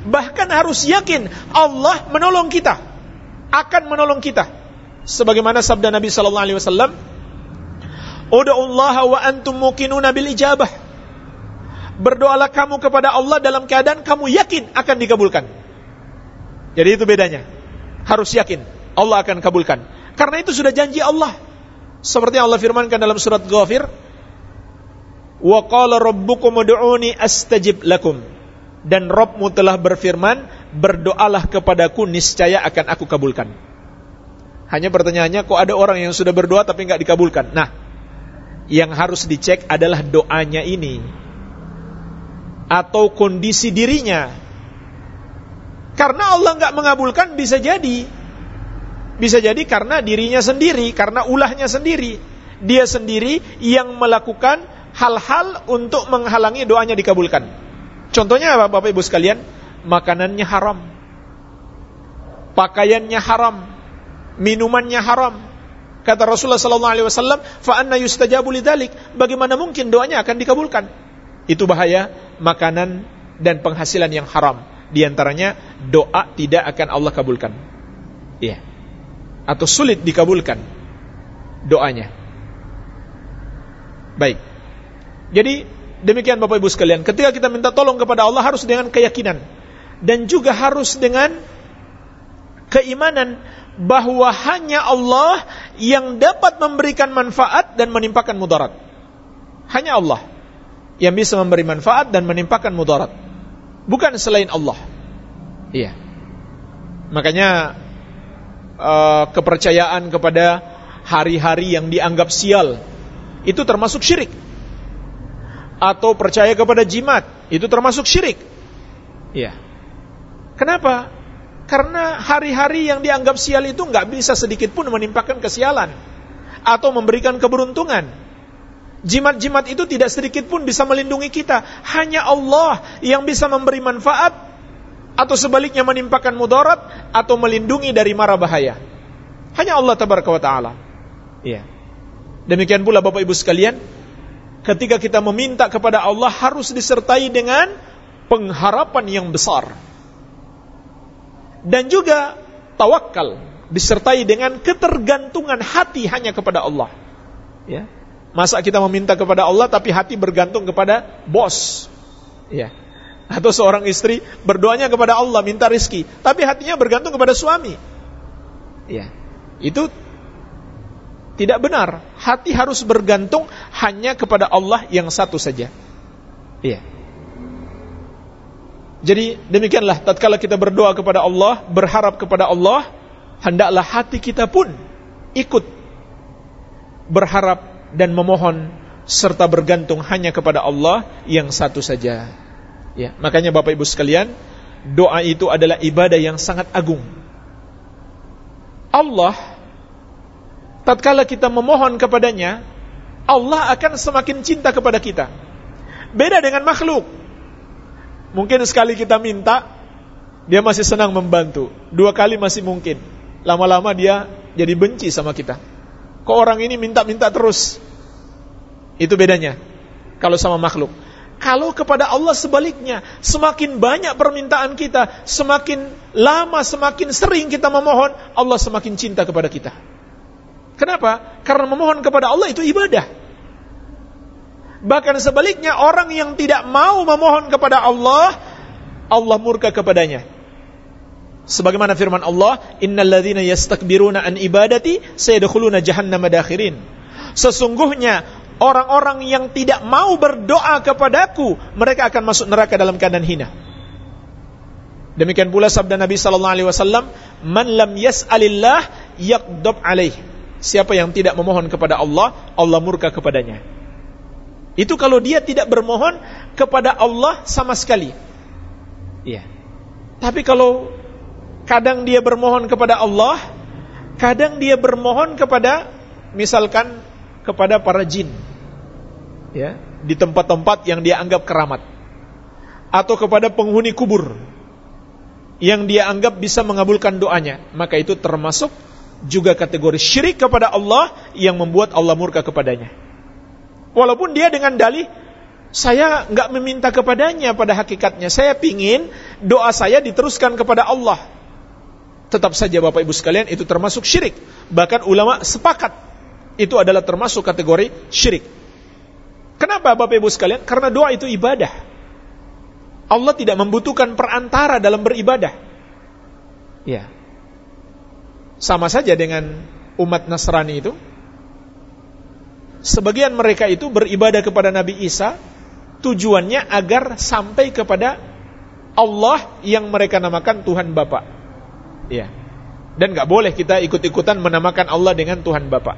Bahkan harus yakin Allah menolong kita akan menolong kita. Sebagaimana sabda Nabi sallallahu alaihi wasallam, "Ud'ullaha wa antum muqinuna bil ijabah." Berdoalah kamu kepada Allah dalam keadaan kamu yakin akan dikabulkan. Jadi itu bedanya. Harus yakin Allah akan kabulkan. Karena itu sudah janji Allah. Seperti Allah firmankan dalam surat Ghafir, "Wa qala rabbukum ud'uni astajib lakum." Dan Robmu telah berfirman, berdoalah kepadaku niscaya akan aku kabulkan. Hanya pertanyaannya kok ada orang yang sudah berdoa tapi nggak dikabulkan. Nah, yang harus dicek adalah doanya ini atau kondisi dirinya. Karena Allah nggak mengabulkan bisa jadi, bisa jadi karena dirinya sendiri, karena ulahnya sendiri, dia sendiri yang melakukan hal-hal untuk menghalangi doanya dikabulkan. Contohnya apa Bapak Ibu sekalian? makanannya haram, pakaiannya haram, minumannya haram, Kata Rasulullah sallallahu alaihi wasallam, "Fa anna yustajabu lidzalik?" Bagaimana mungkin doanya akan dikabulkan? Itu bahaya makanan dan penghasilan yang haram. Di antaranya doa tidak akan Allah kabulkan. Iya. Atau sulit dikabulkan doanya. Baik. Jadi demikian Bapak Ibu sekalian, ketika kita minta tolong kepada Allah harus dengan keyakinan dan juga harus dengan keimanan bahwa hanya Allah yang dapat memberikan manfaat dan menimpakan mudarat. Hanya Allah yang bisa memberi manfaat dan menimpakan mudarat. Bukan selain Allah. Iya. Makanya uh, kepercayaan kepada hari-hari yang dianggap sial itu termasuk syirik. Atau percaya kepada jimat itu termasuk syirik. Iya. Kenapa? Karena hari-hari yang dianggap sial itu nggak bisa sedikit pun menimpakan kesialan atau memberikan keberuntungan. Jimat-jimat itu tidak sedikit pun bisa melindungi kita. Hanya Allah yang bisa memberi manfaat atau sebaliknya menimpakan mudarat atau melindungi dari mara bahaya. Hanya Allah tabaraka wa taala. Iya. Demikian pula Bapak Ibu sekalian, ketika kita meminta kepada Allah harus disertai dengan pengharapan yang besar dan juga tawakal disertai dengan ketergantungan hati hanya kepada Allah. Ya. Masa kita meminta kepada Allah tapi hati bergantung kepada bos. Ya. Atau seorang istri berdoanya kepada Allah minta rizki, tapi hatinya bergantung kepada suami. Ya. Itu tidak benar. Hati harus bergantung hanya kepada Allah yang satu saja. Iya. Jadi demikianlah tatkala kita berdoa kepada Allah, berharap kepada Allah, hendaklah hati kita pun ikut berharap dan memohon serta bergantung hanya kepada Allah yang satu saja. Ya, makanya Bapak Ibu sekalian, doa itu adalah ibadah yang sangat agung. Allah tatkala kita memohon kepadanya, Allah akan semakin cinta kepada kita. Beda dengan makhluk. Mungkin sekali kita minta, dia masih senang membantu. Dua kali masih mungkin. Lama-lama dia jadi benci sama kita. Kok orang ini minta-minta terus? Itu bedanya. Kalau sama makhluk. Kalau kepada Allah sebaliknya, semakin banyak permintaan kita, semakin lama, semakin sering kita memohon, Allah semakin cinta kepada kita. Kenapa? Karena memohon kepada Allah itu ibadah. Bahkan sebaliknya orang yang tidak mau memohon kepada Allah, Allah murka kepadanya. Sebagaimana firman Allah, "Innal ladzina yastakbiruna an ibadati sayadkhuluna jahannama dakhirin." Sesungguhnya orang-orang yang tidak mau berdoa kepadaku, mereka akan masuk neraka dalam keadaan hina. Demikian pula sabda Nabi sallallahu alaihi wasallam, "Man lam yas'alillah yaqdab alaih." Siapa yang tidak memohon kepada Allah, Allah murka kepadanya. Itu kalau dia tidak bermohon kepada Allah sama sekali. Iya. Tapi kalau kadang dia bermohon kepada Allah, kadang dia bermohon kepada misalkan kepada para jin. Ya, di tempat-tempat yang dia anggap keramat. Atau kepada penghuni kubur yang dia anggap bisa mengabulkan doanya, maka itu termasuk juga kategori syirik kepada Allah yang membuat Allah murka kepadanya. Walaupun dia dengan dalih saya nggak meminta kepadanya pada hakikatnya. Saya pingin doa saya diteruskan kepada Allah. Tetap saja Bapak Ibu sekalian itu termasuk syirik. Bahkan ulama sepakat itu adalah termasuk kategori syirik. Kenapa Bapak Ibu sekalian? Karena doa itu ibadah. Allah tidak membutuhkan perantara dalam beribadah. Ya. Sama saja dengan umat Nasrani itu sebagian mereka itu beribadah kepada Nabi Isa tujuannya agar sampai kepada Allah yang mereka namakan Tuhan Bapa. Ya. Dan nggak boleh kita ikut-ikutan menamakan Allah dengan Tuhan Bapa.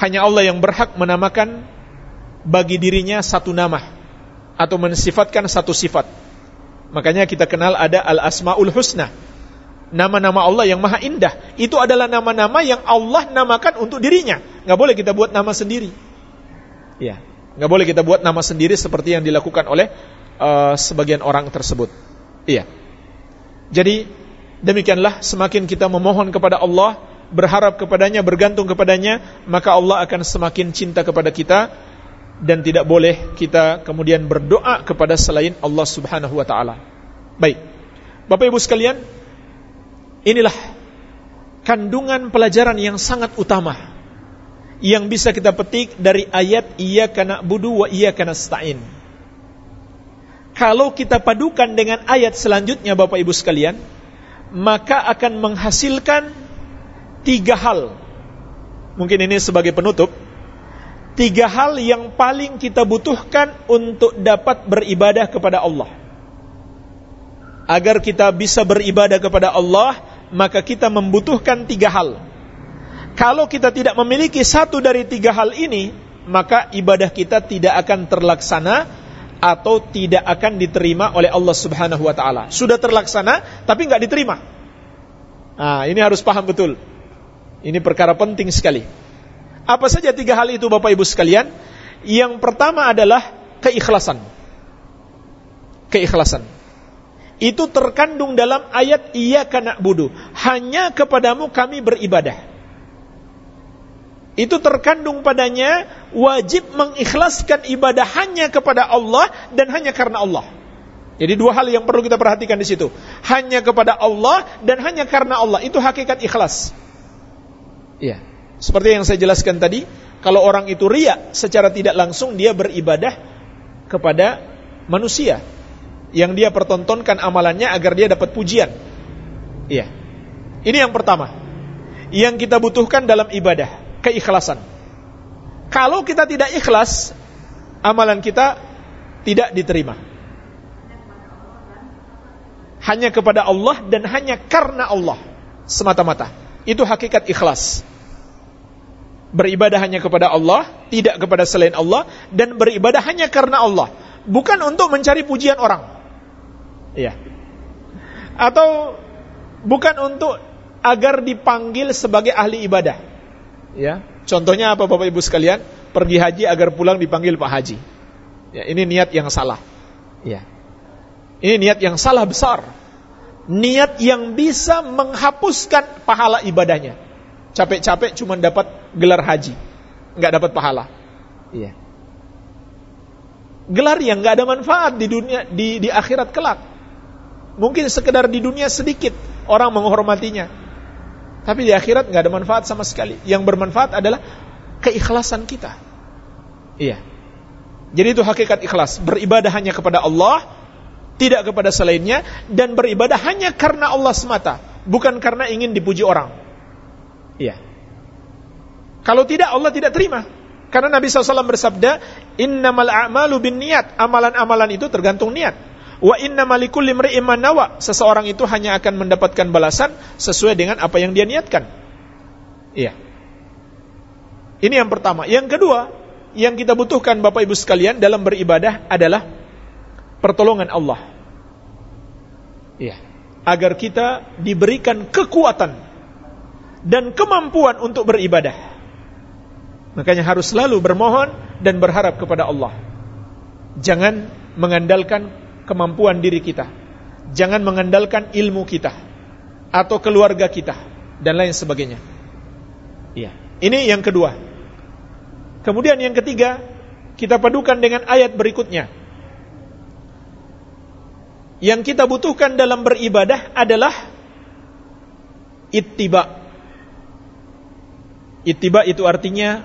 Hanya Allah yang berhak menamakan bagi dirinya satu nama atau mensifatkan satu sifat. Makanya kita kenal ada Al-Asmaul Husna. Nama-nama Allah yang maha indah. Itu adalah nama-nama yang Allah namakan untuk dirinya. Nggak boleh kita buat nama sendiri. Ya, nggak boleh kita buat nama sendiri Seperti yang dilakukan oleh uh, Sebagian orang tersebut. Iya. Jadi demikianlah semakin kita memohon kepada Allah berharap kepadanya, bergantung kepadanya, maka Allah akan semakin cinta kepada kita dan tidak boleh kita kemudian berdoa kepada selain Allah Subhanahu wa taala. Baik. Bapak Ibu sekalian, inilah kandungan pelajaran yang sangat utama yang bisa kita petik dari ayat iyyaka na'budu wa iyyaka nasta'in. Kalau kita padukan dengan ayat selanjutnya Bapak Ibu sekalian, maka akan menghasilkan tiga hal. Mungkin ini sebagai penutup. Tiga hal yang paling kita butuhkan untuk dapat beribadah kepada Allah. Agar kita bisa beribadah kepada Allah, maka kita membutuhkan tiga hal kalau kita tidak memiliki satu dari tiga hal ini, maka ibadah kita tidak akan terlaksana atau tidak akan diterima oleh Allah Subhanahu wa taala. Sudah terlaksana tapi nggak diterima. Nah, ini harus paham betul. Ini perkara penting sekali. Apa saja tiga hal itu Bapak Ibu sekalian? Yang pertama adalah keikhlasan. Keikhlasan. Itu terkandung dalam ayat iya kana budu. Hanya kepadamu kami beribadah itu terkandung padanya wajib mengikhlaskan ibadah hanya kepada Allah dan hanya karena Allah. Jadi dua hal yang perlu kita perhatikan di situ. Hanya kepada Allah dan hanya karena Allah. Itu hakikat ikhlas. Iya. Seperti yang saya jelaskan tadi, kalau orang itu riak secara tidak langsung dia beribadah kepada manusia yang dia pertontonkan amalannya agar dia dapat pujian. Iya. Ini yang pertama. Yang kita butuhkan dalam ibadah keikhlasan. Kalau kita tidak ikhlas, amalan kita tidak diterima. Hanya kepada Allah dan hanya karena Allah semata-mata. Itu hakikat ikhlas. Beribadah hanya kepada Allah, tidak kepada selain Allah dan beribadah hanya karena Allah, bukan untuk mencari pujian orang. Iya. Atau bukan untuk agar dipanggil sebagai ahli ibadah Ya, contohnya apa Bapak Ibu sekalian? Pergi haji agar pulang dipanggil Pak Haji. Ya, ini niat yang salah. Ya. Ini niat yang salah besar. Niat yang bisa menghapuskan pahala ibadahnya. Capek-capek cuma dapat gelar haji, nggak dapat pahala. Iya. Gelar yang nggak ada manfaat di dunia di di akhirat kelak. Mungkin sekedar di dunia sedikit orang menghormatinya, tapi di akhirat nggak ada manfaat sama sekali. Yang bermanfaat adalah keikhlasan kita. Iya. Jadi itu hakikat ikhlas. Beribadah hanya kepada Allah, tidak kepada selainnya, dan beribadah hanya karena Allah semata, bukan karena ingin dipuji orang. Iya. Kalau tidak Allah tidak terima. Karena Nabi SAW bersabda, Innamal a'malu bin niat. Amalan-amalan itu tergantung niat. Wa inna malikul nawa. Seseorang itu hanya akan mendapatkan balasan sesuai dengan apa yang dia niatkan. Iya. Ini yang pertama. Yang kedua, yang kita butuhkan Bapak Ibu sekalian dalam beribadah adalah pertolongan Allah. Iya. Agar kita diberikan kekuatan dan kemampuan untuk beribadah. Makanya harus selalu bermohon dan berharap kepada Allah. Jangan mengandalkan kemampuan diri kita. Jangan mengandalkan ilmu kita atau keluarga kita dan lain sebagainya. Iya. Ini yang kedua. Kemudian yang ketiga, kita padukan dengan ayat berikutnya. Yang kita butuhkan dalam beribadah adalah ittiba. Ittiba itu artinya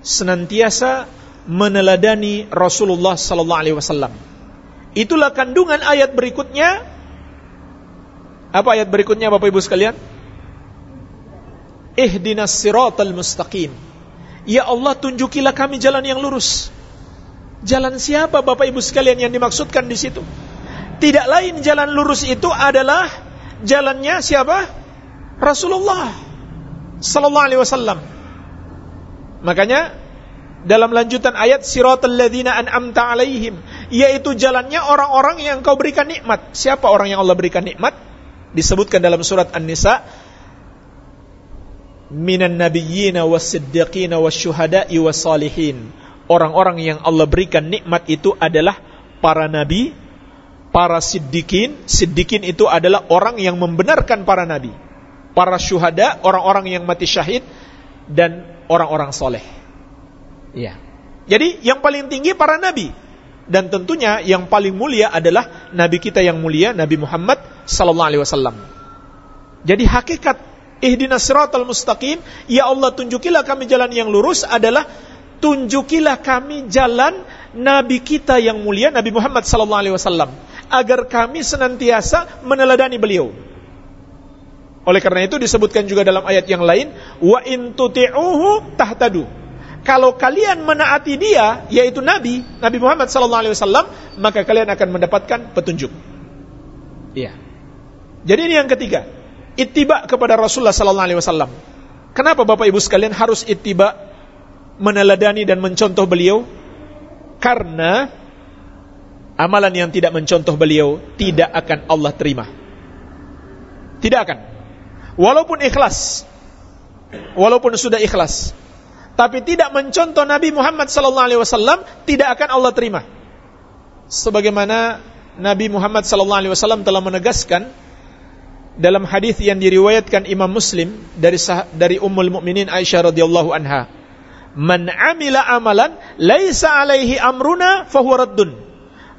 senantiasa meneladani Rasulullah sallallahu alaihi wasallam Itulah kandungan ayat berikutnya. Apa ayat berikutnya Bapak Ibu sekalian? Ihdinas siratal mustaqim. Ya Allah tunjukilah kami jalan yang lurus. Jalan siapa Bapak Ibu sekalian yang dimaksudkan di situ? Tidak lain jalan lurus itu adalah jalannya siapa? Rasulullah sallallahu alaihi wasallam. Makanya dalam lanjutan ayat siratal ladzina an'amta alaihim yaitu jalannya orang-orang yang kau berikan nikmat. Siapa orang yang Allah berikan nikmat? Disebutkan dalam surat An-Nisa minan nabiyyina was-siddiqina wasyuhada'i was-salihin. Orang-orang yang Allah berikan nikmat itu adalah para nabi, para siddiqin. Siddiqin itu adalah orang yang membenarkan para nabi. para syuhada, orang-orang yang mati syahid dan orang-orang soleh. Iya. Jadi yang paling tinggi para nabi dan tentunya yang paling mulia adalah nabi kita yang mulia Nabi Muhammad sallallahu alaihi wasallam. Jadi hakikat ihdinas siratal mustaqim, ya Allah tunjukilah kami jalan yang lurus adalah tunjukilah kami jalan nabi kita yang mulia Nabi Muhammad sallallahu alaihi wasallam agar kami senantiasa meneladani beliau. Oleh karena itu disebutkan juga dalam ayat yang lain, wa in tuti'uhu tahtadu. Kalau kalian menaati dia, yaitu Nabi, Nabi Muhammad sallallahu alaihi wasallam, maka kalian akan mendapatkan petunjuk. Iya. Jadi ini yang ketiga, ittiba kepada Rasulullah sallallahu alaihi wasallam. Kenapa Bapak Ibu sekalian harus ittiba meneladani dan mencontoh beliau? Karena amalan yang tidak mencontoh beliau tidak akan Allah terima. Tidak akan. Walaupun ikhlas, walaupun sudah ikhlas, tapi tidak mencontoh Nabi Muhammad sallallahu alaihi wasallam, tidak akan Allah terima. Sebagaimana Nabi Muhammad sallallahu alaihi wasallam telah menegaskan dalam hadis yang diriwayatkan Imam Muslim dari dari Ummul Mukminin Aisyah radhiyallahu anha, "Man 'amila amalan laisa alaihi amruna fahuwa raddun."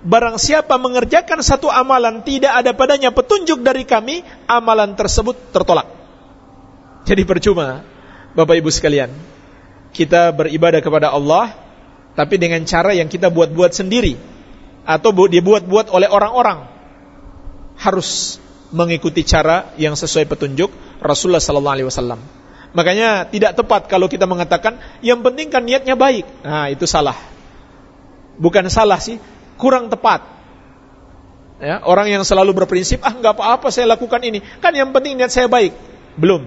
Barang siapa mengerjakan satu amalan tidak ada padanya petunjuk dari kami, amalan tersebut tertolak. Jadi percuma, Bapak Ibu sekalian, kita beribadah kepada Allah, tapi dengan cara yang kita buat-buat sendiri, atau dibuat-buat oleh orang-orang. Harus mengikuti cara yang sesuai petunjuk Rasulullah sallallahu alaihi wasallam. Makanya tidak tepat kalau kita mengatakan yang penting kan niatnya baik. Nah, itu salah. Bukan salah sih, kurang tepat. Ya, orang yang selalu berprinsip, ah nggak apa-apa saya lakukan ini, kan yang penting niat saya baik. Belum,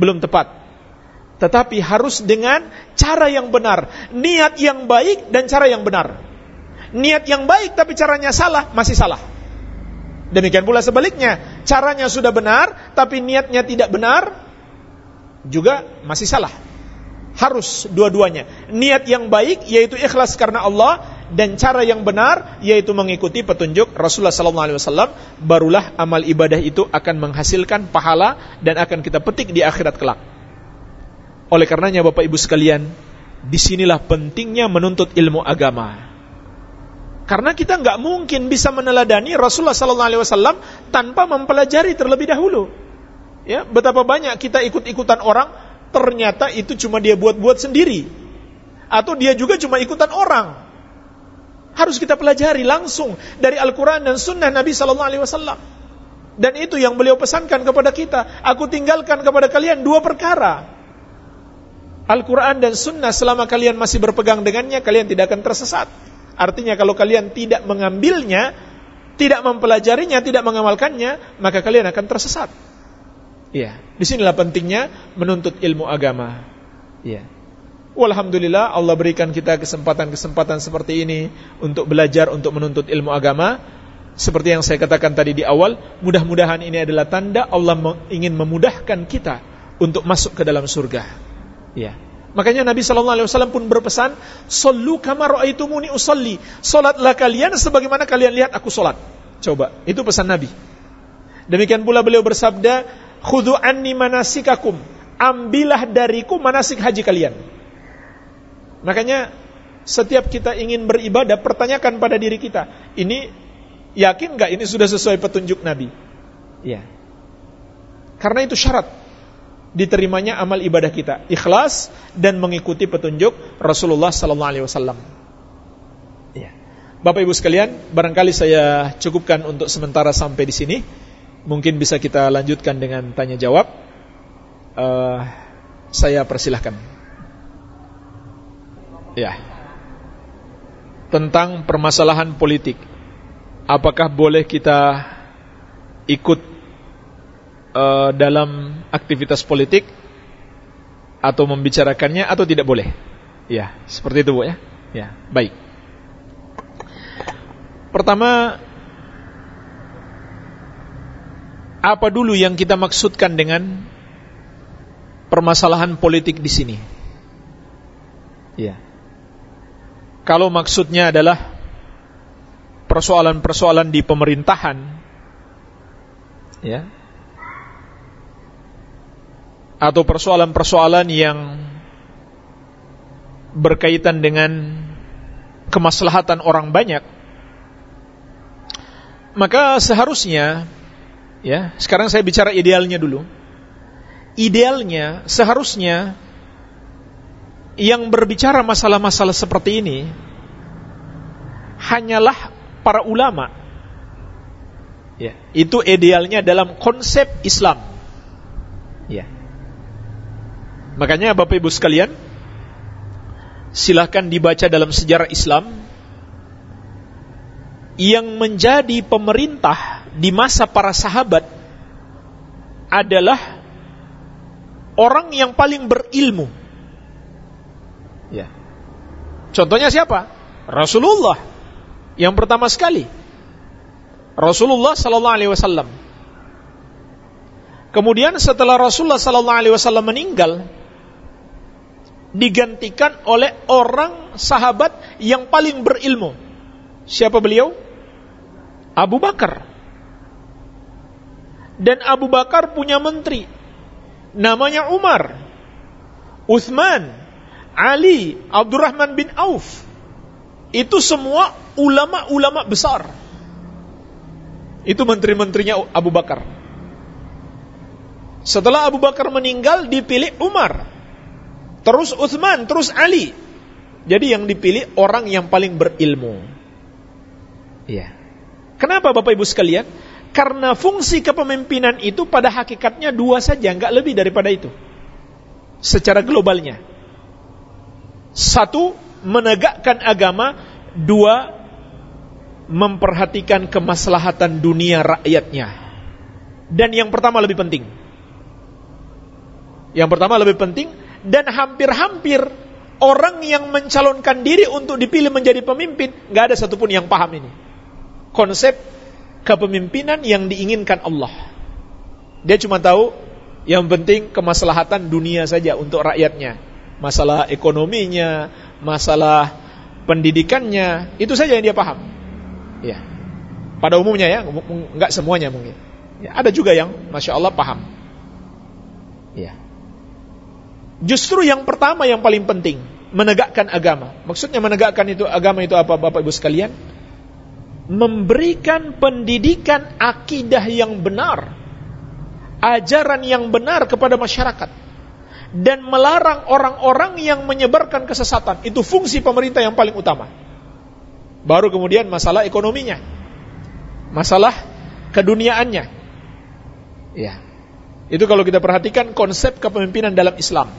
belum tepat. Tetapi harus dengan cara yang benar, niat yang baik dan cara yang benar. Niat yang baik tapi caranya salah, masih salah. Demikian pula sebaliknya, caranya sudah benar tapi niatnya tidak benar, juga masih salah. Harus dua-duanya. Niat yang baik yaitu ikhlas karena Allah dan cara yang benar yaitu mengikuti petunjuk Rasulullah wasallam barulah amal ibadah itu akan menghasilkan pahala dan akan kita petik di akhirat kelak. Oleh karenanya Bapak Ibu sekalian, di sinilah pentingnya menuntut ilmu agama. Karena kita nggak mungkin bisa meneladani Rasulullah sallallahu alaihi wasallam tanpa mempelajari terlebih dahulu. Ya, betapa banyak kita ikut-ikutan orang ternyata itu cuma dia buat-buat sendiri. Atau dia juga cuma ikutan orang. Harus kita pelajari langsung dari Al-Quran dan Sunnah Nabi Sallallahu Alaihi Wasallam. Dan itu yang beliau pesankan kepada kita. Aku tinggalkan kepada kalian dua perkara. Al-Quran dan Sunnah selama kalian masih berpegang dengannya, kalian tidak akan tersesat. Artinya kalau kalian tidak mengambilnya, tidak mempelajarinya, tidak mengamalkannya, maka kalian akan tersesat. Iya. Di sinilah pentingnya menuntut ilmu agama. Iya. Walhamdulillah Allah berikan kita kesempatan-kesempatan seperti ini untuk belajar untuk menuntut ilmu agama. Seperti yang saya katakan tadi di awal, mudah-mudahan ini adalah tanda Allah ingin memudahkan kita untuk masuk ke dalam surga. Ya. Makanya Nabi Shallallahu Alaihi Wasallam pun berpesan, "Sallu kama ra'aitumuni usalli." Salatlah kalian sebagaimana kalian lihat aku salat. Coba, itu pesan Nabi. Demikian pula beliau bersabda, Khudu anni manasikakum. Ambillah dariku manasik haji kalian. Makanya setiap kita ingin beribadah, pertanyakan pada diri kita, ini yakin nggak ini sudah sesuai petunjuk Nabi? Ya. Karena itu syarat diterimanya amal ibadah kita, ikhlas dan mengikuti petunjuk Rasulullah sallallahu alaihi wasallam. Ya. Bapak Ibu sekalian, barangkali saya cukupkan untuk sementara sampai di sini. Mungkin bisa kita lanjutkan dengan tanya jawab. Uh, saya persilahkan. Ya. Tentang permasalahan politik. Apakah boleh kita ikut uh, dalam aktivitas politik atau membicarakannya atau tidak boleh? Ya, seperti itu Bu ya. Ya, baik. Pertama apa dulu yang kita maksudkan dengan permasalahan politik di sini? Ya. Kalau maksudnya adalah persoalan-persoalan di pemerintahan, ya. Atau persoalan-persoalan yang berkaitan dengan kemaslahatan orang banyak maka seharusnya ya sekarang saya bicara idealnya dulu. Idealnya seharusnya yang berbicara masalah-masalah seperti ini hanyalah para ulama. Ya itu idealnya dalam konsep Islam. Ya makanya Bapak Ibu sekalian silahkan dibaca dalam sejarah Islam yang menjadi pemerintah di masa para sahabat adalah orang yang paling berilmu. Ya. Contohnya siapa? Rasulullah. Yang pertama sekali. Rasulullah sallallahu alaihi wasallam. Kemudian setelah Rasulullah sallallahu alaihi wasallam meninggal, digantikan oleh orang sahabat yang paling berilmu. Siapa beliau? Abu Bakar. Dan Abu Bakar punya menteri. Namanya Umar. Uthman. Ali. Abdurrahman bin Auf. Itu semua ulama-ulama besar. Itu menteri-menterinya Abu Bakar. Setelah Abu Bakar meninggal, dipilih Umar. Terus Uthman, terus Ali. Jadi yang dipilih orang yang paling berilmu. Iya. Kenapa Bapak Ibu sekalian? Karena fungsi kepemimpinan itu pada hakikatnya dua saja, nggak lebih daripada itu. Secara globalnya. Satu, menegakkan agama. Dua, memperhatikan kemaslahatan dunia rakyatnya. Dan yang pertama lebih penting. Yang pertama lebih penting dan hampir-hampir orang yang mencalonkan diri untuk dipilih menjadi pemimpin nggak ada satupun yang paham ini konsep kepemimpinan yang diinginkan Allah. Dia cuma tahu yang penting kemaslahatan dunia saja untuk rakyatnya. Masalah ekonominya, masalah pendidikannya, itu saja yang dia paham. Ya. Pada umumnya ya, enggak semuanya mungkin. Ya, ada juga yang Masya Allah paham. Ya. Justru yang pertama yang paling penting, menegakkan agama. Maksudnya menegakkan itu agama itu apa Bapak Ibu sekalian? memberikan pendidikan akidah yang benar, ajaran yang benar kepada masyarakat, dan melarang orang-orang yang menyebarkan kesesatan. Itu fungsi pemerintah yang paling utama. Baru kemudian masalah ekonominya, masalah keduniaannya. Ya, itu kalau kita perhatikan konsep kepemimpinan dalam Islam.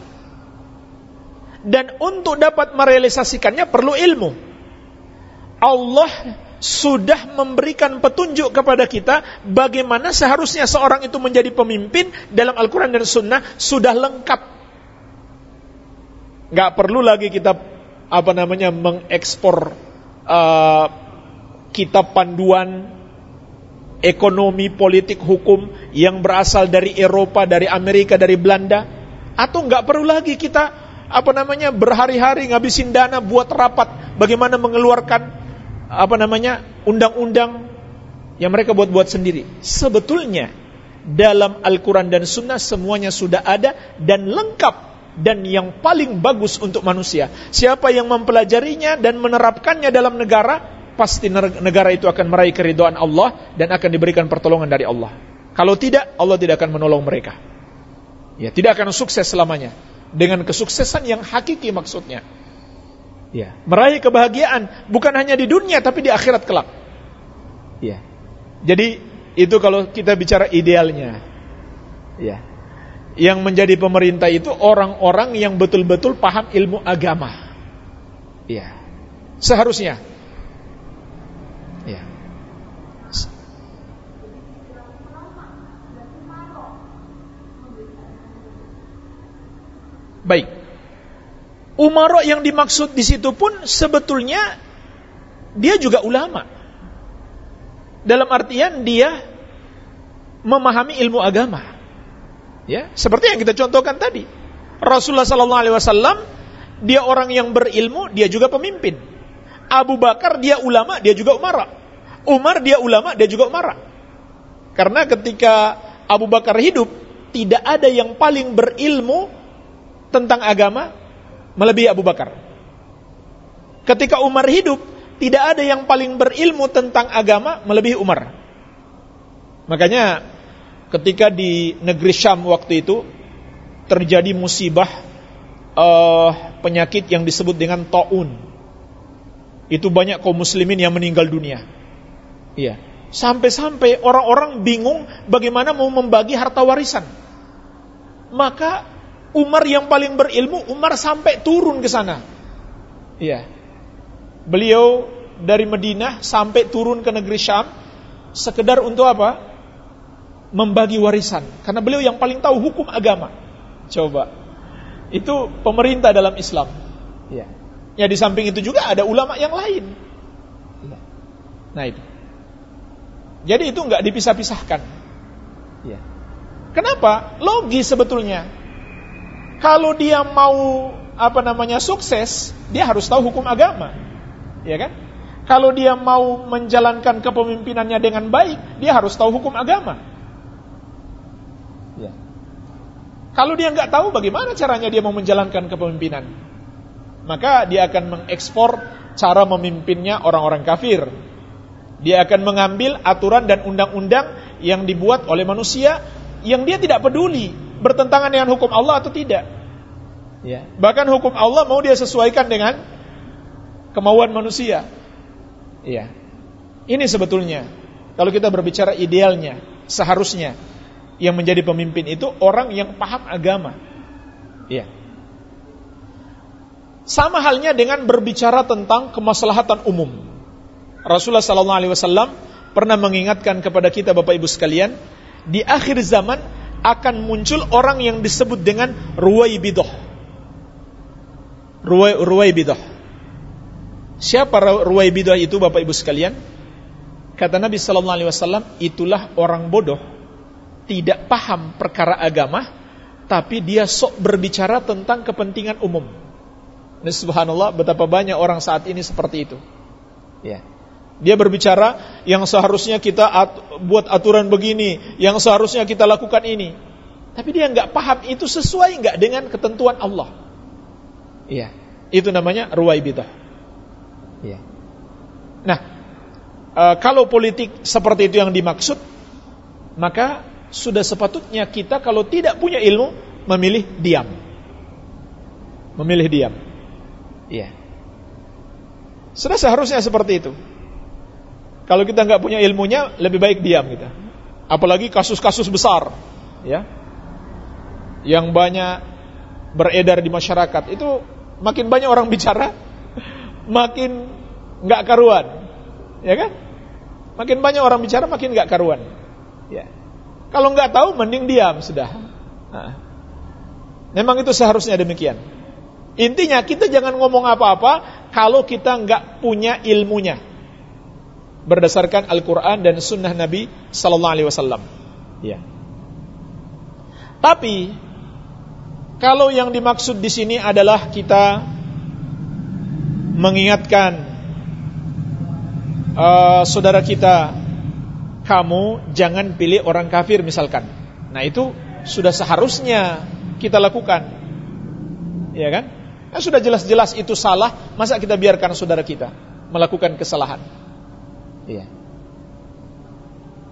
Dan untuk dapat merealisasikannya perlu ilmu. Allah sudah memberikan petunjuk kepada kita bagaimana seharusnya seorang itu menjadi pemimpin dalam Al-Quran dan Sunnah sudah lengkap. Gak perlu lagi kita apa namanya mengekspor uh, kitab panduan ekonomi, politik, hukum yang berasal dari Eropa, dari Amerika, dari Belanda, atau nggak perlu lagi kita apa namanya berhari-hari ngabisin dana buat rapat bagaimana mengeluarkan apa namanya undang-undang yang mereka buat-buat sendiri. Sebetulnya dalam Al-Quran dan Sunnah semuanya sudah ada dan lengkap dan yang paling bagus untuk manusia. Siapa yang mempelajarinya dan menerapkannya dalam negara, pasti negara itu akan meraih keridhaan Allah dan akan diberikan pertolongan dari Allah. Kalau tidak, Allah tidak akan menolong mereka. Ya, tidak akan sukses selamanya. Dengan kesuksesan yang hakiki maksudnya. Ya, meraih kebahagiaan bukan hanya di dunia tapi di akhirat kelak. Ya. Jadi itu kalau kita bicara idealnya. Ya. Yang menjadi pemerintah itu orang-orang yang betul-betul paham ilmu agama. Ya. Seharusnya. Baik. Umarok yang dimaksud di situ pun sebetulnya dia juga ulama. Dalam artian dia memahami ilmu agama. Ya, seperti yang kita contohkan tadi. Rasulullah sallallahu alaihi wasallam dia orang yang berilmu, dia juga pemimpin. Abu Bakar dia ulama, dia juga umara. Umar dia ulama, dia juga umara. Karena ketika Abu Bakar hidup, tidak ada yang paling berilmu tentang agama melebihi Abu Bakar. Ketika Umar hidup, tidak ada yang paling berilmu tentang agama melebihi Umar. Makanya ketika di negeri Syam waktu itu terjadi musibah uh, penyakit yang disebut dengan taun. Itu banyak kaum muslimin yang meninggal dunia. Iya. Sampai-sampai orang-orang bingung bagaimana mau membagi harta warisan. Maka Umar yang paling berilmu, Umar sampai turun ke sana. Iya. Beliau dari Madinah sampai turun ke negeri Syam sekedar untuk apa? Membagi warisan. Karena beliau yang paling tahu hukum agama. Coba. Itu pemerintah dalam Islam. Ya. Ya di samping itu juga ada ulama yang lain. Ya. Nah itu. Jadi itu nggak dipisah-pisahkan. Ya. Kenapa? Logis sebetulnya. Kalau dia mau apa namanya sukses, dia harus tahu hukum agama. Ya kan? Kalau dia mau menjalankan kepemimpinannya dengan baik, dia harus tahu hukum agama. Ya. Kalau dia nggak tahu bagaimana caranya dia mau menjalankan kepemimpinan, maka dia akan mengekspor cara memimpinnya orang-orang kafir. Dia akan mengambil aturan dan undang-undang yang dibuat oleh manusia yang dia tidak peduli bertentangan dengan hukum Allah atau tidak. Ya. Bahkan hukum Allah mau dia sesuaikan dengan kemauan manusia. Ya. Ini sebetulnya kalau kita berbicara idealnya, seharusnya yang menjadi pemimpin itu orang yang paham agama. Ya. Sama halnya dengan berbicara tentang kemaslahatan umum. Rasulullah sallallahu alaihi wasallam pernah mengingatkan kepada kita Bapak Ibu sekalian, di akhir zaman akan muncul orang yang disebut dengan ruwaibidah. Ruwai ruwaibidah. Siapa ruwaibidah itu Bapak Ibu sekalian? Kata Nabi sallallahu alaihi wasallam, itulah orang bodoh tidak paham perkara agama, tapi dia sok berbicara tentang kepentingan umum. Ini subhanallah betapa banyak orang saat ini seperti itu. Ya. Dia berbicara yang seharusnya kita at buat aturan begini, yang seharusnya kita lakukan ini. Tapi dia nggak paham itu sesuai nggak dengan ketentuan Allah. Iya. Itu namanya ruwaibidah. Iya. Nah, e, kalau politik seperti itu yang dimaksud, maka sudah sepatutnya kita kalau tidak punya ilmu memilih diam. Memilih diam. Iya. Sudah seharusnya seperti itu. Kalau kita nggak punya ilmunya, lebih baik diam kita. Apalagi kasus-kasus besar, ya, yang banyak beredar di masyarakat itu makin banyak orang bicara, makin nggak karuan, ya kan? Makin banyak orang bicara, makin nggak karuan. Ya. Kalau nggak tahu, mending diam sudah. Nah. Memang itu seharusnya demikian. Intinya kita jangan ngomong apa-apa kalau kita nggak punya ilmunya berdasarkan Al-Quran dan Sunnah Nabi Sallallahu Alaihi Wasallam. Ya. Tapi kalau yang dimaksud di sini adalah kita mengingatkan uh, saudara kita kamu jangan pilih orang kafir misalkan. Nah itu sudah seharusnya kita lakukan. Ya kan? Nah, sudah jelas-jelas itu salah, masa kita biarkan saudara kita melakukan kesalahan? Iya.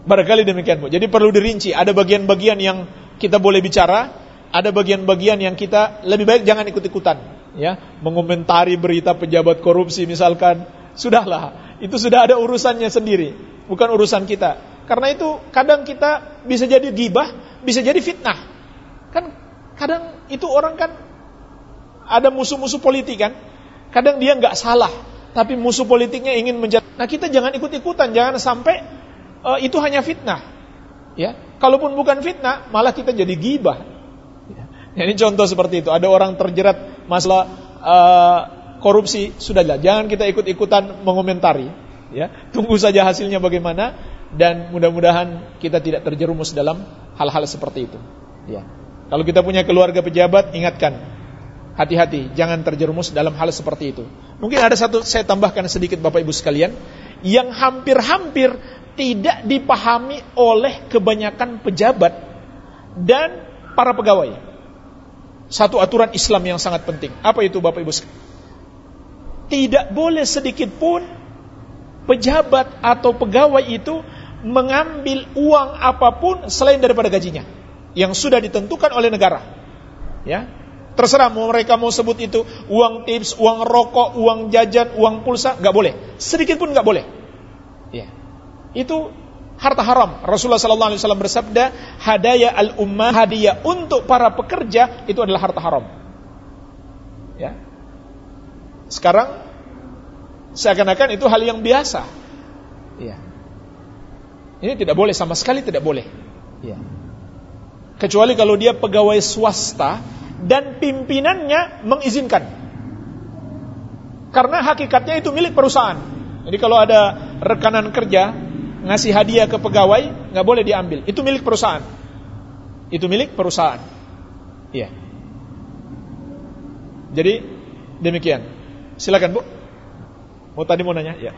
Barangkali demikian Bu. Jadi perlu dirinci, ada bagian-bagian yang kita boleh bicara, ada bagian-bagian yang kita lebih baik jangan ikut-ikutan, ya. Mengomentari berita pejabat korupsi misalkan, sudahlah, itu sudah ada urusannya sendiri bukan urusan kita. Karena itu kadang kita bisa jadi gibah, bisa jadi fitnah. Kan kadang itu orang kan ada musuh-musuh politik kan. Kadang dia nggak salah, tapi musuh politiknya ingin menjadi. Nah kita jangan ikut-ikutan, jangan sampai uh, itu hanya fitnah. Ya, kalaupun bukan fitnah, malah kita jadi gibah. Ya. Ini contoh seperti itu. Ada orang terjerat masalah uh, korupsi, sudahlah, jangan kita ikut-ikutan mengomentari ya tunggu saja hasilnya bagaimana dan mudah-mudahan kita tidak terjerumus dalam hal-hal seperti itu ya kalau kita punya keluarga pejabat ingatkan hati-hati jangan terjerumus dalam hal seperti itu mungkin ada satu saya tambahkan sedikit Bapak Ibu sekalian yang hampir-hampir tidak dipahami oleh kebanyakan pejabat dan para pegawai. Satu aturan Islam yang sangat penting. Apa itu Bapak Ibu Tidak boleh sedikit pun pejabat atau pegawai itu mengambil uang apa pun selain daripada gajinya yang sudah ditentukan oleh negara. Ya. Terserah mau mereka mau sebut itu uang tips, uang rokok, uang jajan, uang pulsa, nggak boleh. Sedikit pun nggak boleh. Ya. Itu harta haram. Rasulullah sallallahu alaihi wasallam bersabda, "Hadaya al-ummah, hadiah untuk para pekerja itu adalah harta haram." Ya. Sekarang seakan-akan itu hal yang biasa. Ya. Ini tidak boleh sama sekali tidak boleh. Ya. Kecuali kalau dia pegawai swasta dan pimpinannya mengizinkan. Karena hakikatnya itu milik perusahaan. Jadi kalau ada rekanan kerja ngasih hadiah ke pegawai nggak boleh diambil. Itu milik perusahaan. Itu milik perusahaan. Iya. Jadi demikian. Silakan Bu. Mau tadi mau nanya? Ya.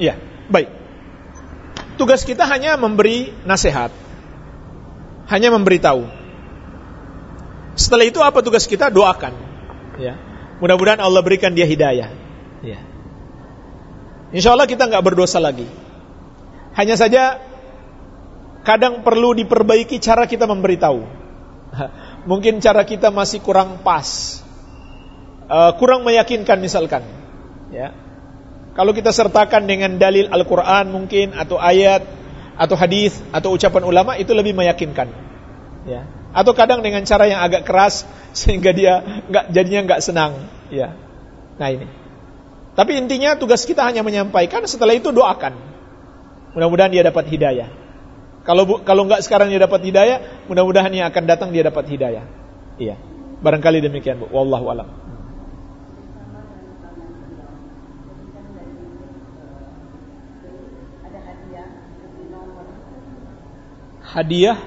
Iya. Baik. Tugas kita hanya memberi nasihat. Hanya memberitahu. Setelah itu apa tugas kita? Doakan. Ya. Mudah-mudahan Allah berikan dia hidayah. Ya. Insya Allah kita nggak berdosa lagi. Hanya saja kadang perlu diperbaiki cara kita memberitahu. Mungkin cara kita masih kurang pas, uh, kurang meyakinkan misalkan. Ya, kalau kita sertakan dengan dalil Al-Quran mungkin atau ayat atau hadis atau ucapan ulama itu lebih meyakinkan. Ya. Atau kadang dengan cara yang agak keras sehingga dia nggak jadinya nggak senang. Ya. Nah ini. Tapi intinya tugas kita hanya menyampaikan. Setelah itu doakan. Mudah-mudahan dia dapat hidayah. Kalau kalau nggak sekarang dia dapat hidayah, mudah-mudahan yang akan datang dia dapat hidayah. Iya. Barangkali demikian, Bu. Wallahu a'lam. Hadiah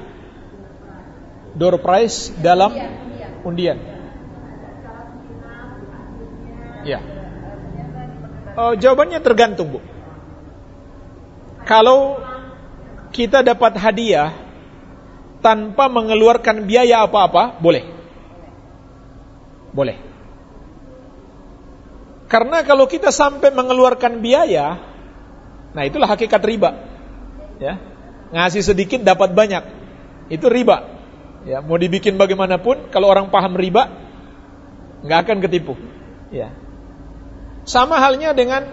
door prize dalam undian. Ya. Oh, jawabannya tergantung, Bu. Kalau kita dapat hadiah tanpa mengeluarkan biaya apa-apa, boleh. Boleh. Karena kalau kita sampai mengeluarkan biaya, nah itulah hakikat riba. Ya ngasih sedikit dapat banyak. Itu riba. Ya, mau dibikin bagaimanapun kalau orang paham riba nggak akan ketipu. Ya. Sama halnya dengan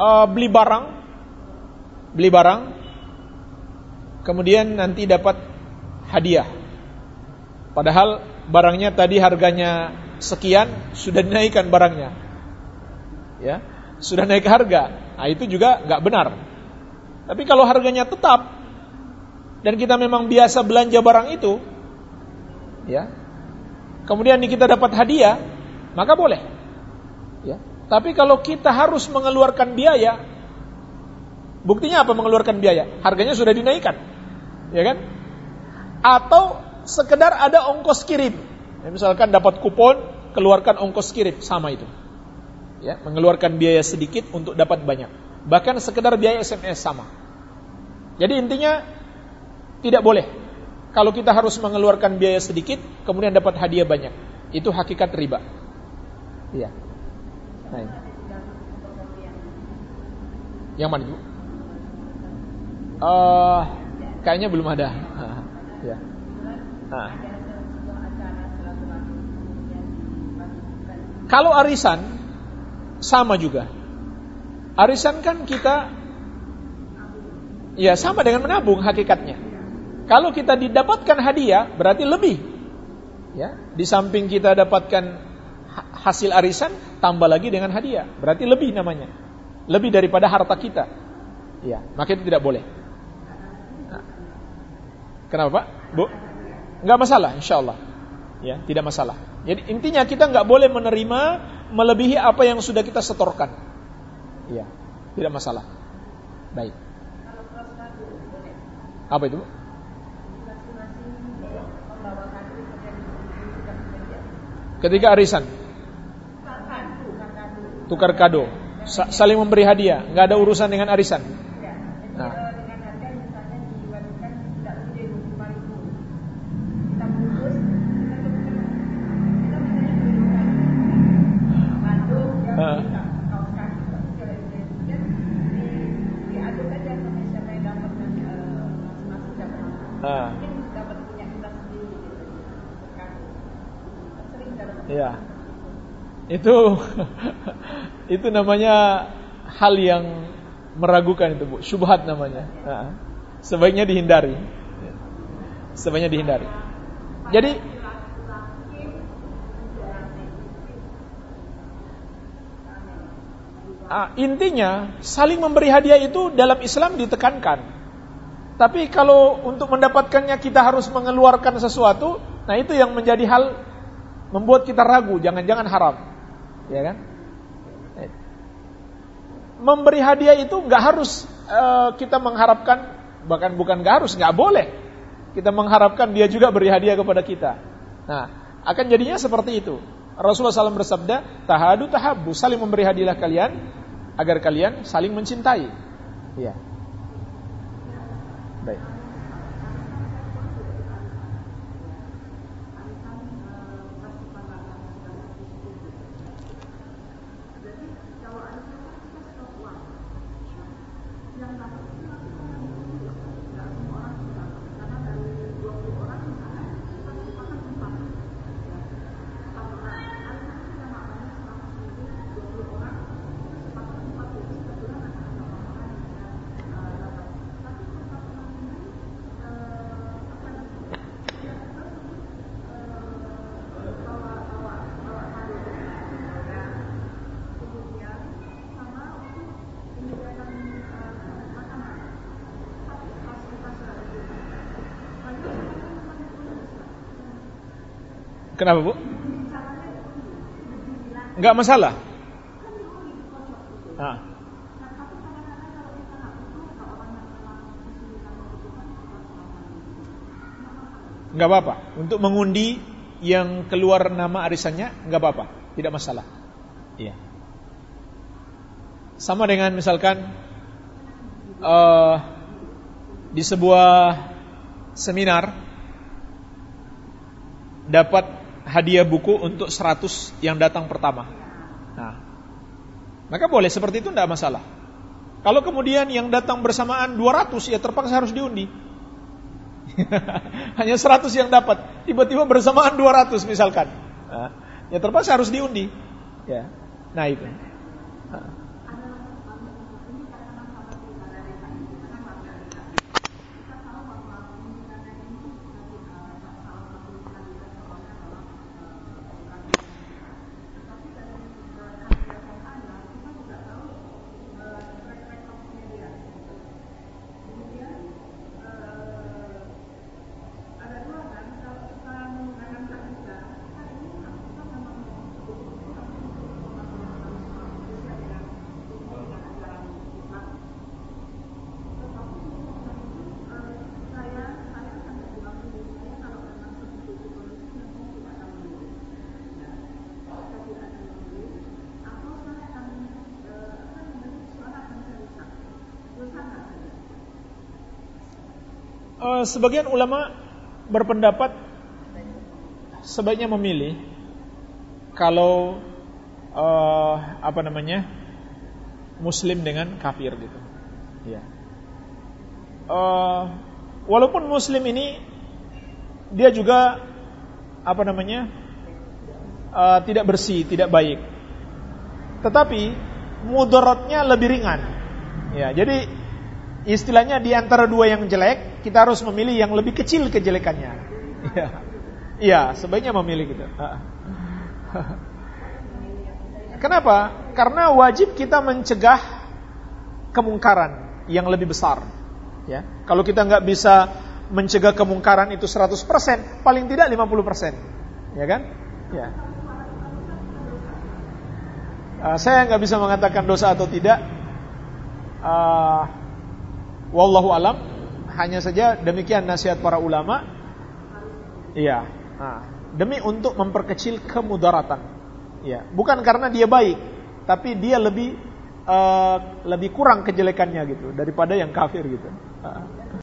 uh, beli barang, beli barang, kemudian nanti dapat hadiah. Padahal barangnya tadi harganya sekian, sudah dinaikkan barangnya. Ya, sudah naik harga. Nah, itu juga nggak benar. Tapi kalau harganya tetap dan kita memang biasa belanja barang itu, ya, kemudian kita dapat hadiah, maka boleh. Ya. Tapi kalau kita harus mengeluarkan biaya, buktinya apa mengeluarkan biaya? Harganya sudah dinaikkan, ya kan? Atau sekedar ada ongkos kirim. Ya, misalkan dapat kupon, keluarkan ongkos kirim, sama itu. Ya, mengeluarkan biaya sedikit untuk dapat banyak. Bahkan sekedar biaya SMS sama. Jadi intinya tidak boleh. Kalau kita harus mengeluarkan biaya sedikit, kemudian dapat hadiah banyak. Itu hakikat riba. Iya. Nah, ini. Yang mana itu? Uh, kayaknya belum ada. ya. Nah. Kalau arisan sama juga. Arisan kan kita ya sama dengan menabung hakikatnya. Kalau kita didapatkan hadiah berarti lebih. Ya, di samping kita dapatkan hasil arisan tambah lagi dengan hadiah, berarti lebih namanya. Lebih daripada harta kita. Ya, maka itu tidak boleh. Kenapa, Pak? Bu? Enggak masalah, insya Allah. Ya, tidak masalah. Jadi intinya kita nggak boleh menerima melebihi apa yang sudah kita setorkan. Ya, tidak masalah. Baik. Apa itu? Ketika arisan. Tukar kado. Saling memberi hadiah, nggak ada urusan dengan arisan. Nah. Ya. Itu itu namanya hal yang meragukan itu, Bu. Syubhat namanya. Nah, sebaiknya dihindari. Sebaiknya dihindari. Jadi intinya saling memberi hadiah itu dalam Islam ditekankan. Tapi kalau untuk mendapatkannya kita harus mengeluarkan sesuatu, nah itu yang menjadi hal membuat kita ragu, jangan-jangan haram. Ya kan? Memberi hadiah itu nggak harus uh, kita mengharapkan, bahkan bukan nggak harus, nggak boleh kita mengharapkan dia juga beri hadiah kepada kita. Nah, akan jadinya seperti itu. Rasulullah SAW bersabda, tahadu tahabu, saling memberi hadiah kalian agar kalian saling mencintai. Ya. Baik. Kenapa bu? Enggak masalah. Nah. Enggak apa-apa. Untuk mengundi yang keluar nama arisannya enggak apa-apa, tidak masalah. Iya. Sama dengan misalkan uh, di sebuah seminar dapat hadiah buku untuk 100 yang datang pertama. Nah, maka boleh seperti itu tidak masalah. Kalau kemudian yang datang bersamaan 200 ya terpaksa harus diundi. Hanya 100 yang dapat, tiba-tiba bersamaan 200 misalkan. Nah, ya terpaksa harus diundi. Ya. Nah itu. Eh, sebagian ulama berpendapat sebaiknya memilih kalau uh, apa namanya muslim dengan kafir gitu. Ya. Uh, walaupun muslim ini dia juga apa namanya uh, tidak bersih, tidak baik. Tetapi mudaratnya lebih ringan. Ya, jadi istilahnya di antara dua yang jelek kita harus memilih yang lebih kecil kejelekannya. Iya, ya, sebaiknya memilih gitu. Kenapa? Karena wajib kita mencegah kemungkaran yang lebih besar. Ya, kalau kita nggak bisa mencegah kemungkaran itu 100%, paling tidak 50%. Ya kan? Ya. Uh, saya nggak bisa mengatakan dosa atau tidak. Uh, wallahu alam hanya saja demikian nasihat para ulama. Iya. Nah, demi untuk memperkecil kemudaratan. Ya, bukan karena dia baik, tapi dia lebih uh, lebih kurang kejelekannya gitu daripada yang kafir gitu. Uh.